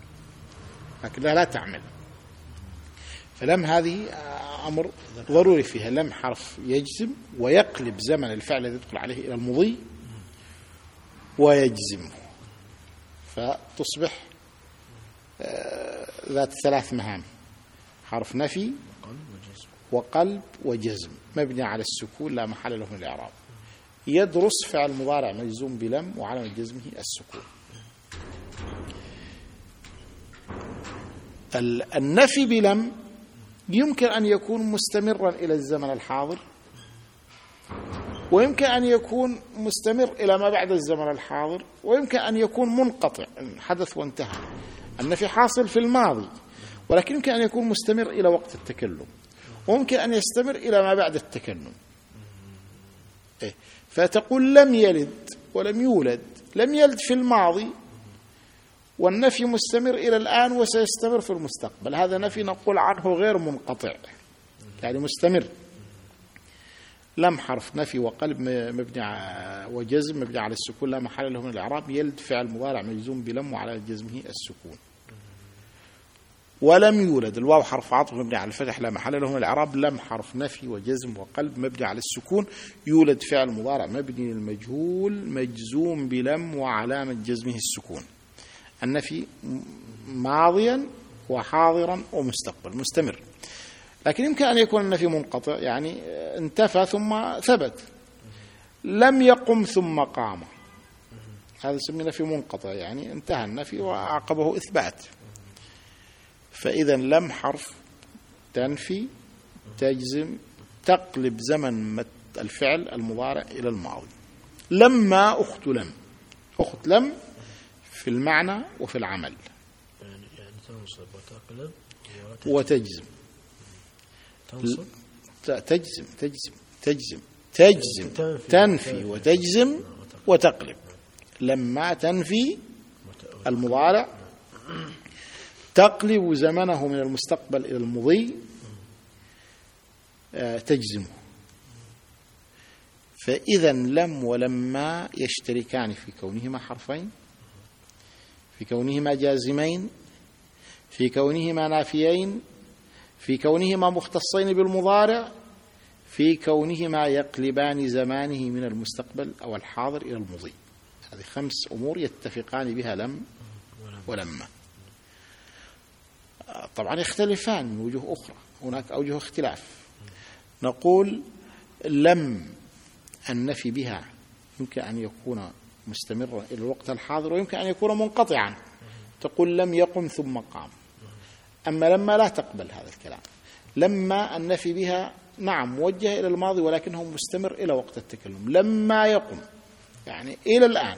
لكنها لا تعمل. فلم هذه آه، أمر ضروري فيها. لم حرف يجزم ويقلب زمن الفعل الذي يدخل عليه إلى المضي ويجزمه. فتصبح آه، ذات ثلاث مهام. حرف نفي وقلب وجزم. مبني على السكون لا محل له من الإعراب. يدرس فعل مضارع مجزوم بلم وعلى جزمه السكون. ال- النفي بلم يمكن أن يكون مستمرا إلى الزمن الحاضر ويمكن أن يكون مستمر إلى ما بعد الزمن الحاضر ويمكن أن يكون منقطع حدث وانتهى. النفي حاصل في الماضي ولكن يمكن أن يكون مستمر إلى وقت التكلم وممكن أن يستمر إلى ما بعد التكلم. إيه؟ فتقول لم يلد ولم يولد لم يلد في الماضي. والنفي مستمر إلى الآن وسيستمر في المستقبل. هذا نفي نقول عنه غير منقطع يعني مستمر. لم حرف نفي وقلب مبني وجزم مبني على السكون لا محل له من الإعراب. يلد فعل مضارع مجزوم بلم وعلى جزمه السكون. ولم يولد. الواو حرف عطف مبني على الفتح لا محل له. من الإعراب لم حرف نفي وجزم وقلب مبني على السكون. يولد فعل مضارع مبني للمجهول مجزوم بلم وعلامة جزمه السكون. النفي ماضيا وحاضرا ومستقبل مستمر. لكن يمكن أن يكون النفي منقطع يعني انتفى ثم ثبت. لم يقم ثم قام. هذا يسمى نفي منقطع يعني انتهى النفي وعقبه إثبات. فإذا لم حرف تنفي تجزم تقلب زمن الفعل المضارع إلى الماضي. لما أخت لم. أخت لم في المعنى وفي العمل. يعني يعني تنصب وتقلب وتجزم. وتنصب ت- تجزم تجزم تجزم تجزم. تنفي. تنفي وتجزم. وتقلب. لما تنفي المضارع تقلب زمنه من المستقبل إلى المضي آه، تجزمه. فإذا لم ولما يشتركان في كونهما حرفين في كونهما جازمين في كونهما نافيين في كونهما مختصين بالمضارع في كونهما يقلبان زمانه من المستقبل أو الحاضر إلى المضي. هذه خمس أمور يتفقان بها لم ولما. طبعا يختلفان من وجوه أخرى. هناك أوجه اختلاف. نقول لم النفي بها. يمكن أن يكون مستمرا إلى الوقت الحاضر ويمكن أن يكون منقطعا. تقول لم يقم ثم قام. أما لما لا تقبل هذا الكلام. لما النفي بها نعم موجه إلى الماضي ولكنه مستمر إلى وقت التكلم. لما يقم يعني إلى الآن.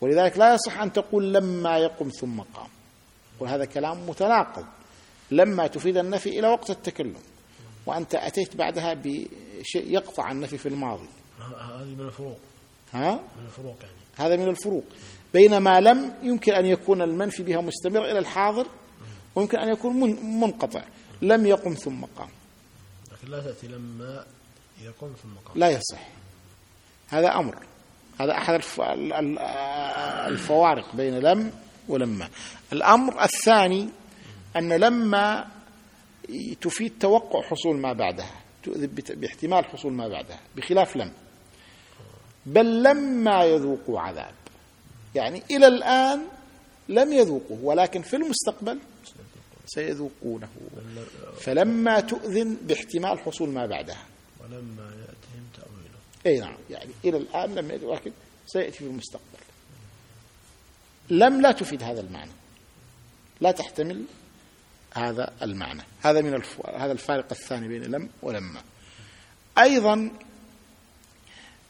ولذلك لا يصح أن تقول لما يقم ثم قام. وهذا كلام متناقض. لما تفيد النفي إلى وقت التكلم وأنت أتيت بعدها بشيء يقطع النفي في الماضي. هذه من الفروق. ها؟ من الفروق يعني. هذا من الفروق. بينما لم يمكن أن يكون المنفي بها مستمر إلى الحاضر ويمكن أن يكون من- منقطع. لم يقم ثم قام. لكن لا تأتي لما يقوم ثم قام. لا يصح. هذا أمر. هذا أحد الف- ال- ال- الفوارق بين لم ولما. الأمر الثاني أن لما تفيد توقع حصول ما بعدها باحتمال حصول ما بعدها بخلاف لم. بل لما يذوقوا عذاب. يعني إلى الآن لم يذوقوه ولكن في المستقبل سيذوقونه. فلما تؤذن باحتمال حصول ما بعدها. ولما يأتهم تأويله. إي نعم يعني إلى الآن لم يأتي ولكن سيأتي في المستقبل. لم لا تفيد هذا المعنى. لا تحتمل هذا المعنى. هذا من الف... هذا الفارق الثاني بين لم ولما أيضا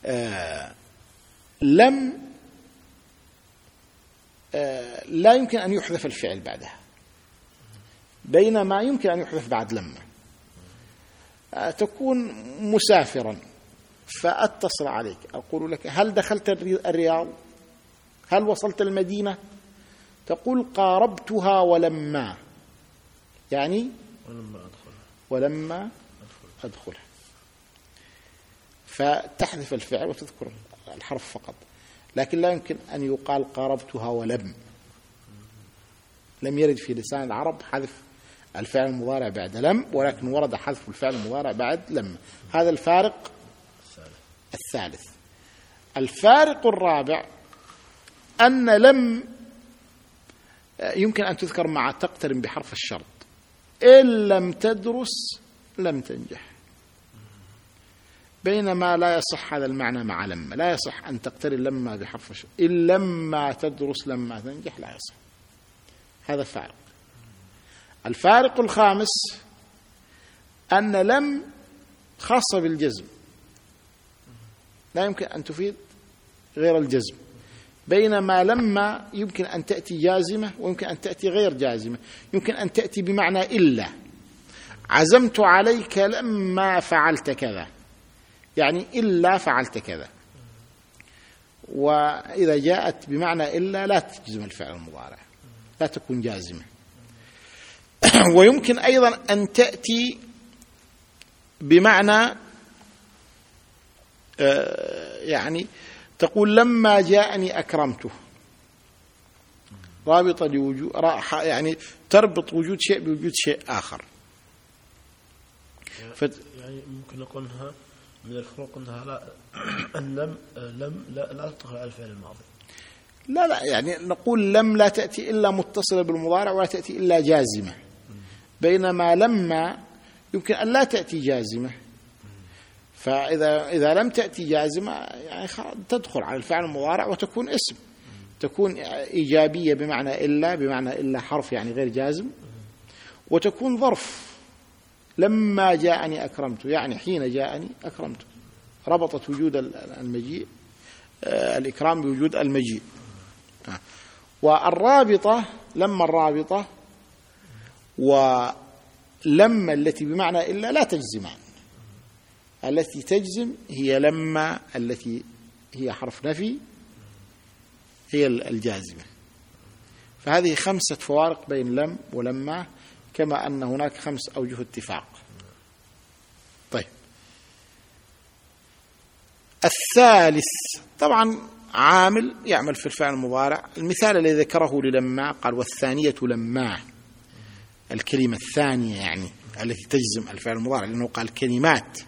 آه لم آه لا يمكن أن يحذف الفعل بعدها. بينما يمكن أن يحذف بعد لما آه تكون مسافرا فأتصل عليك. أقول لك هل دخلت الرياض؟ هل وصلت المدينة؟ تقول قاربتها ولما. يعني ولما أدخل ولما أدخلها. فتحذف الفعل وتذكر الحرف فقط. لكن لا يمكن أن يقال قاربتها ولم. لم يرد في لسان العرب حذف الفعل المضارع بعد لم ولكن ورد حذف الفعل المضارع بعد لم. هذا الفارق الثالث. الفارق الرابع أن لم يمكن أن تذكر مع تقترن بحرف الشرط. إن لم تدرس لم تنجح. بينما لا يصح هذا المعنى مع لما لا يصح أن تقترن لما بحرف الشرط. إن لما تدرس لما تنجح لا يصح. هذا فارق. الفارق الخامس أن لم خاصة بالجزم. لا يمكن أن تفيد غير الجزم. بينما لما يمكن أن تأتي جازمة ويمكن أن تأتي غير جازمة. يمكن أن تأتي بمعنى إلا. عزمت عليك لما فعلت كذا. يعني إلا فعلت كذا. وإذا جاءت بمعنى إلا لا تجزم الفعل المضارع. لا تكون جازمة. ويمكن أيضا أن تأتي بمعنى آه، يعني تقول لما جاءني أكرمته. رابطة لوجود يعني تربط وجود شيء بوجود شيء آخر. يعني ممكن نقولها من الفروق إنها لا لم لم لا, لا تدخل على الفعل الماضي. لا لا يعني نقول لم لا تأتي إلا متصلة بالمضارع ولا تأتي إلا جازمة. بينما لما يمكن أن لا تأتي جازمة. فإذا إذا لم تأتي جازمة يعني تدخل على الفعل المضارع وتكون اسم. تكون إيجابية بمعنى إلا بمعنى إلا حرف يعني غير جازم. وتكون ظرف. لما جاءني أكرمت يعني حين جاءني أكرمت. ربطت وجود المجيء آه، الإكرام بوجود المجيء. والرابطة لما الرابطة ولما التي بمعنى إلا لا تجزمان. التي تجزم هي لما التي هي حرف نفي هي الجازمة. فهذه خمسة فوارق بين لم ولما كما أن هناك خمس أوجه اتفاق. طيب. الثالث طبعا عامل يعمل في الفعل المضارع. المثال الذي ذكره للما قال والثانية لما. الكلمة الثانية يعني التي تجزم الفعل المضارع لأنه قال كلمات.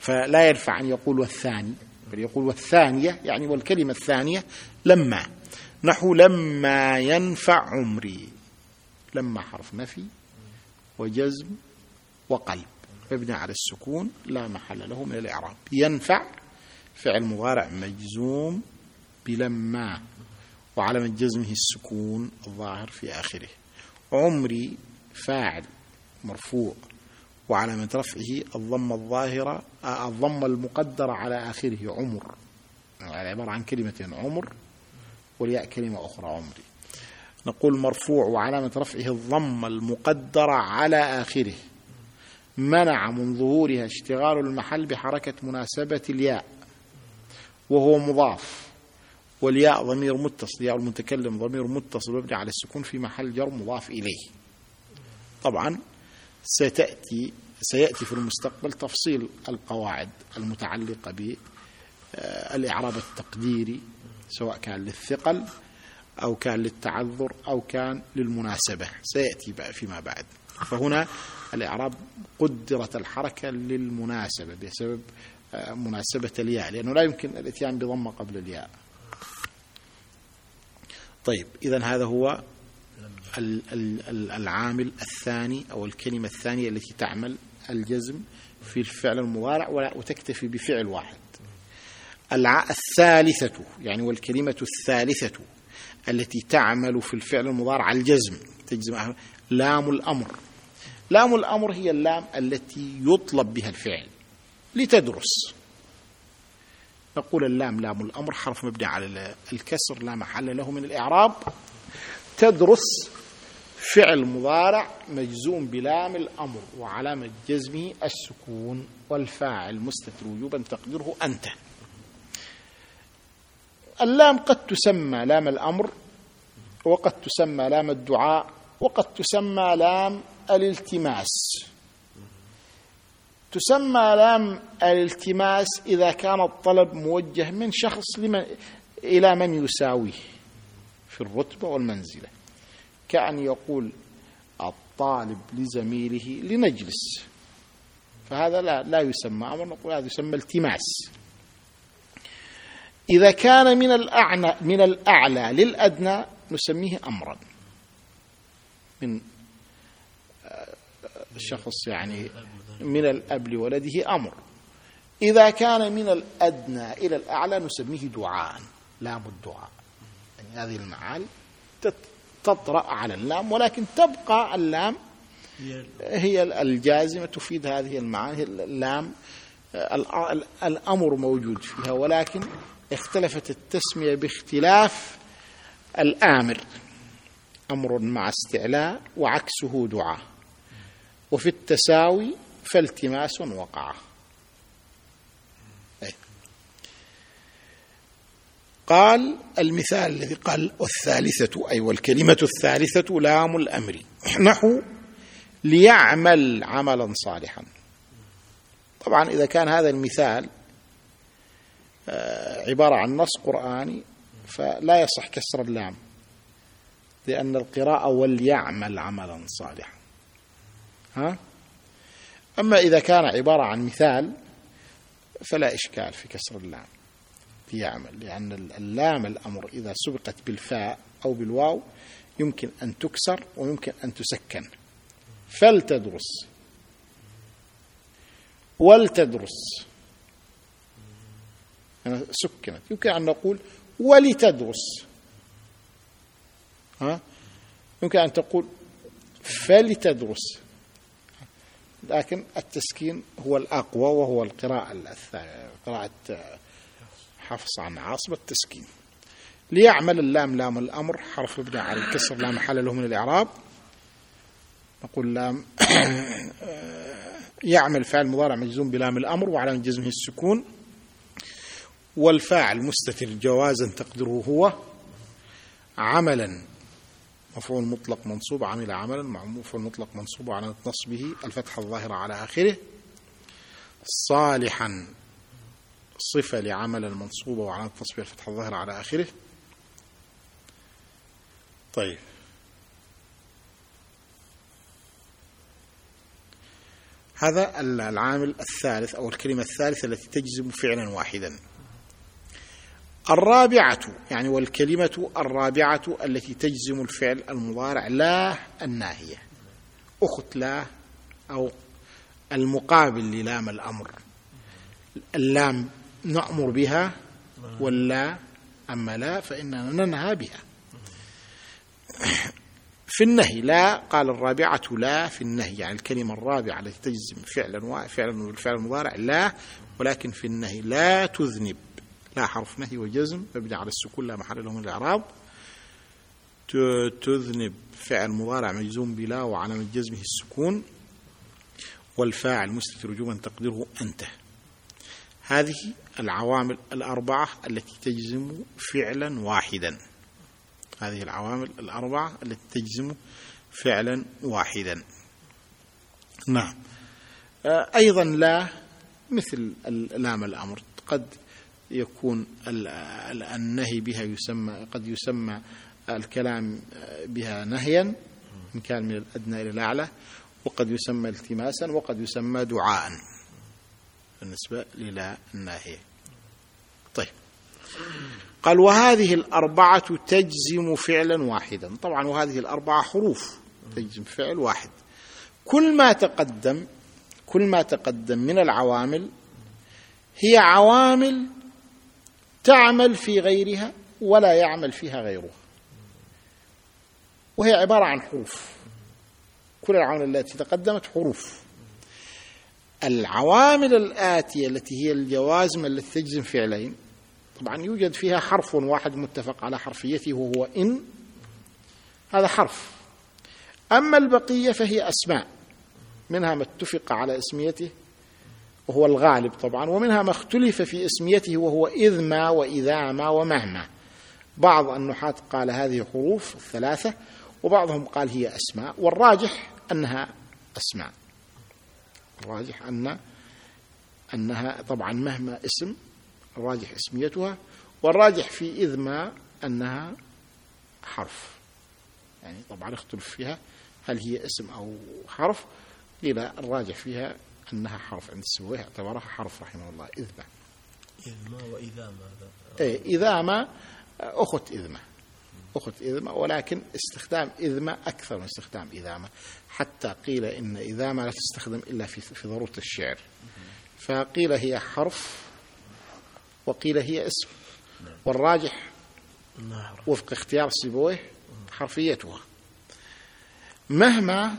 فلا ينفع أن يقول والثاني. بل يقول والثانية يعني والكلمة الثانية لما. نحو لما ينفع عمري. لما حرف نفي وجزم وقلب. مبني على السكون لا محل له من الإعراب. ينفع فعل مضارع مجزوم بلما. وعلى من جزمه السكون الظاهر في آخره. عمري فاعل مرفوع. وعلامة رفعه الضمة الظاهرة الضمة المقدرة على آخره عمر. يعني عبارة عن كلمة عمر والياء كلمة أخرى عمري. نقول مرفوع وعلامة رفعه الضمة المقدرة على آخره. منع من ظهورها اشتغال المحل بحركة مناسبة الياء وهو مضاف. والياء ضمير متصل ياء المتكلم ضمير متصل مبني على السكون في محل جر مضاف إليه. طبعا ستأتي سيأتي في المستقبل تفصيل القواعد المتعلقة بالإعراب التقديري سواء كان للثقل أو كان للتعذر أو كان للمناسبة. سيأتي فيما بعد. فهنا الإعراب قدرت الحركة للمناسبة بسبب مناسبة الياء لأنه لا يمكن الإتيان بضمة قبل الياء. طيب إذا هذا هو العامل الثاني أو الكلمة الثانية التي تعمل الجزم في الفعل المضارع وتكتفي بفعل واحد. الثالثة يعني والكلمة الثالثة التي تعمل في الفعل المضارع الجزم. تجزم لام الأمر. لام الأمر هي اللام التي يطلب بها الفعل لتدرس. نقول اللام لام الأمر حرف مبني على الكسر لا محل له من الإعراب. تدرس فعل مضارع مجزوم بلام الأمر وعلامة جزمه السكون والفاعل مستتر وجوبا تقديره أنت. اللام قد تسمى لام الأمر وقد تسمى لام الدعاء وقد تسمى لام الالتماس. تسمى لام الالتماس إذا كان الطلب موجه من شخص لمن إلى من يساويه. في الرتبة والمنزلة. كأن يقول الطالب لزميله لنجلس. فهذا لا لا يسمى أمر نقول هذا يسمى التماس. إذا كان من الأعلى من الأعلى للأدنى نسميه أمرا. من شخص يعني من الأب لولده أمر. إذا كان من الأدنى إلى الأعلى نسميه دعاء لام الدعاء هذه المعاني تطرأ على اللام ولكن تبقى اللام هي الجازمة تفيد هذه المعاني. اللام الأمر موجود فيها ولكن اختلفت التسمية باختلاف الآمر. أمر مع استعلاء وعكسه دعاء وفي التساوي فالتماس وقع قال المثال الذي قال الثالثة أي والكلمة الثالثة لام الأمر. نحو ليعمل عملا صالحا. طبعا إذا كان هذا المثال آه، عبارة عن نص قرآني فلا يصح كسر اللام لأن القراءة وليعمل عملا صالحا. ها؟ أما إذا كان عبارة عن مثال فلا إشكال في كسر اللام. ليعمل لأن اللام الأمر إذا سبقت بالفاء أو بالواو يمكن أن تكسر ويمكن أن تسكن. فلتدرس. ولتدرس. يعني سكنت. يمكن أن نقول ولتدرس. ها؟ يمكن أن تقول فلتدرس. لكن التسكين هو الأقوى وهو القراءة قراءة حفص عن عاصم التسكين ليعمل اللام لام الأمر حرف مبني على الكسر لا محل له من الإعراب. نقول لام يعمل فعل مضارع مجزوم بلام الأمر وعلى جزمه السكون. والفاعل مستتر جوازا تقدره هو. عملا مفعول مطلق منصوب عمل عملا مفعول مطلق منصوب على نصبه الفتحة الظاهرة على آخره. صالحا صفة لعمل المنصوبة وعلى نصبه الفتحة الظاهرة على آخره. طيب. هذا العامل الثالث أو الكلمة الثالثة التي تجزم فعلا واحدا. الرابعة يعني والكلمة الرابعة التي تجزم الفعل المضارع لا الناهية. أخت لا أو المقابل للام الأمر. اللام نأمر بها ولا أما لا فإننا ننهى بها. في النهي لا قال الرابعة لا في النهي يعني الكلمة الرابعة التي تجزم فعلا فعلا الفعل المضارع لا ولكن في النهي لا تذنب. لا حرف نهي وجزم مبني على السكون لا محل له من الإعراب. تذنب فعل مضارع مجزوم بلا وعلامة جزمه السكون. والفاعل مستتر وجوبا تقديره أنت. هذه العوامل الأربعة التي تجزم فعلا واحدا. هذه العوامل الأربعة التي تجزم فعلا واحدا. نعم. أيضا لا مثل لام الأمر. قد يكون النهي بها يسمى قد يسمى الكلام بها نهيا إن كان من الأدنى إلى الأعلى وقد يسمى التماسا وقد يسمى دعاء. بالنسبة للا الناهية. طيب. قال وهذه الأربعة تجزم فعلا واحدا. طبعا وهذه الأربعة حروف تجزم فعل واحد. كل ما تقدم كل ما تقدم من العوامل هي عوامل تعمل في غيرها ولا يعمل فيها غيرها. وهي عبارة عن حروف. كل العوامل التي تقدمت حروف. العوامل الآتية التي هي الجوازم التي تجزم فعلين. طبعا يوجد فيها حرف واحد متفق على حرفيته وهو إن. هذا حرف. أما البقية فهي أسماء. منها ما اتفق على اسميته وهو الغالب طبعا ومنها ما اختلف في اسميته وهو إذ ما وإذا ما ومهما. بعض النحاة قال هذه حروف الثلاثة وبعضهم قال هي أسماء والراجح أنها أسماء. الراجح أن أنها طبعا مهما اسم الراجح اسميتها والراجح في إذ ما أنها حرف. يعني طبعا اختلف فيها هل هي اسم أو حرف قيل الراجح فيها أنها حرف عند السبويه اعتبرها حرف رحمه الله إذ ما. إذ ما وإذا ماذا إيه إذا ما أخت إذ أخت إذ ما ولكن استخدام إذ ما أكثر من استخدام إذا ما حتى قيل إن إذا ما لا تستخدم إلا في في ضرورة الشعر. فقيل هي حرف وقيل هي اسم. والراجح وفق اختيار سيبويه حرفيتها. مهما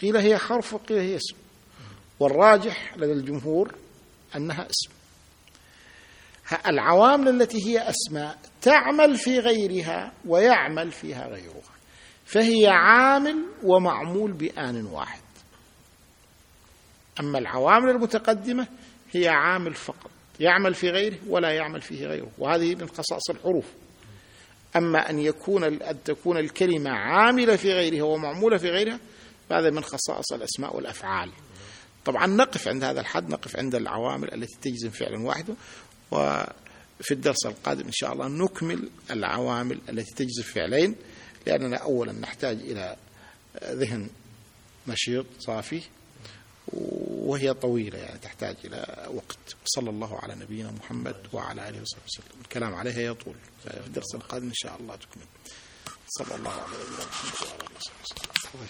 قيل هي حرف وقيل هي اسم. والراجح لدى الجمهور أنها اسم. العوامل التي هي أسماء تعمل في غيرها ويعمل فيها غيرها فهي عامل ومعمول بآن واحد. أما العوامل المتقدمة هي عامل فقط يعمل في غيره ولا يعمل فيه غيره وهذه من خصائص الحروف. أما أن يكون أن تكون الكلمة عاملة في غيرها ومعمولة في غيرها فهذا من خصائص الأسماء والأفعال. طبعا نقف عند هذا الحد نقف عند العوامل التي تجزم فعلا واحدا وفي الدرس القادم إن شاء الله نكمل العوامل التي تجزم فعلين لأننا أولا نحتاج إلى ذهن نشيط صافي وهي طويلة يعني تحتاج إلى وقت. صلى الله على نبينا محمد وعلى آله وصحبه وسلم. الكلام عليها يطول في الدرس القادم إن شاء الله تكمل. صلى الله على نبينا محمد وعلى آله وصحبه وسلم.